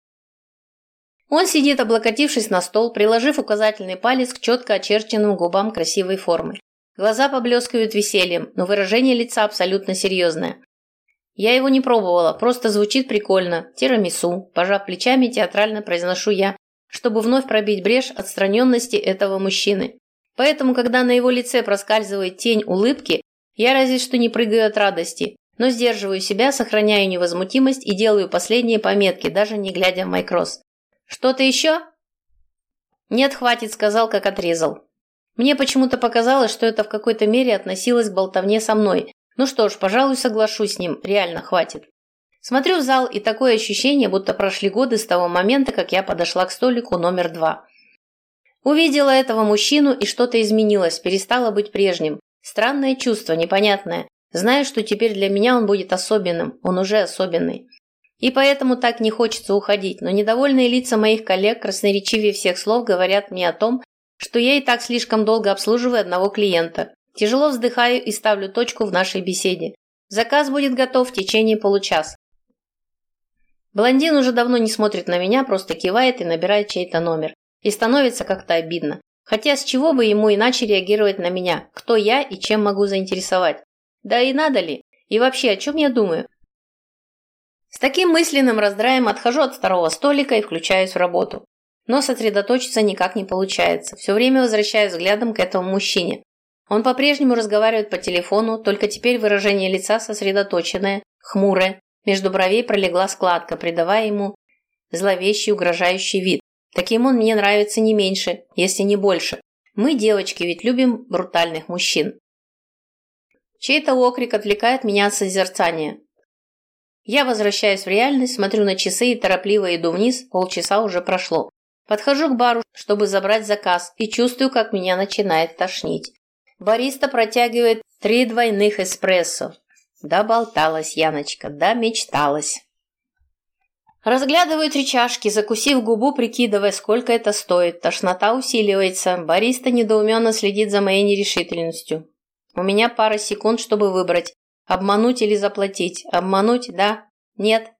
Он сидит, облокотившись на стол, приложив указательный палец к четко очерченным губам красивой формы. Глаза поблескивают весельем, но выражение лица абсолютно серьезное. Я его не пробовала, просто звучит прикольно. Тирамису. Пожав плечами, театрально произношу я, чтобы вновь пробить брешь отстраненности этого мужчины. Поэтому, когда на его лице проскальзывает тень улыбки, я разве что не прыгаю от радости, но сдерживаю себя, сохраняю невозмутимость и делаю последние пометки, даже не глядя в Майкрос. «Что-то еще?» «Нет, хватит», — сказал, как отрезал. Мне почему-то показалось, что это в какой-то мере относилось к болтовне со мной, ну что ж, пожалуй, соглашусь с ним, реально хватит. Смотрю в зал, и такое ощущение, будто прошли годы с того момента, как я подошла к столику номер два. Увидела этого мужчину, и что-то изменилось, перестало быть прежним. Странное чувство, непонятное. Знаю, что теперь для меня он будет особенным, он уже особенный. И поэтому так не хочется уходить, но недовольные лица моих коллег красноречивее всех слов говорят мне о том, что я и так слишком долго обслуживаю одного клиента. Тяжело вздыхаю и ставлю точку в нашей беседе. Заказ будет готов в течение получаса. Блондин уже давно не смотрит на меня, просто кивает и набирает чей-то номер. И становится как-то обидно. Хотя с чего бы ему иначе реагировать на меня? Кто я и чем могу заинтересовать? Да и надо ли? И вообще, о чем я думаю? С таким мысленным раздраем отхожу от второго столика и включаюсь в работу. Но сосредоточиться никак не получается. Все время возвращаюсь взглядом к этому мужчине. Он по-прежнему разговаривает по телефону, только теперь выражение лица сосредоточенное, хмурое. Между бровей пролегла складка, придавая ему зловещий угрожающий вид. Таким он мне нравится не меньше, если не больше. Мы, девочки, ведь любим брутальных мужчин. Чей-то окрик отвлекает меня от созерцания. Я возвращаюсь в реальность, смотрю на часы и торопливо иду вниз, полчаса уже прошло. Подхожу к бару, чтобы забрать заказ, и чувствую, как меня начинает тошнить. Бариста протягивает три двойных эспрессо. Да болталась Яночка, да мечталась. Разглядываю три чашки, закусив губу, прикидывая, сколько это стоит. Тошнота усиливается. Бариста недоуменно следит за моей нерешительностью. У меня пара секунд, чтобы выбрать, Обмануть или заплатить? Обмануть, да? Нет?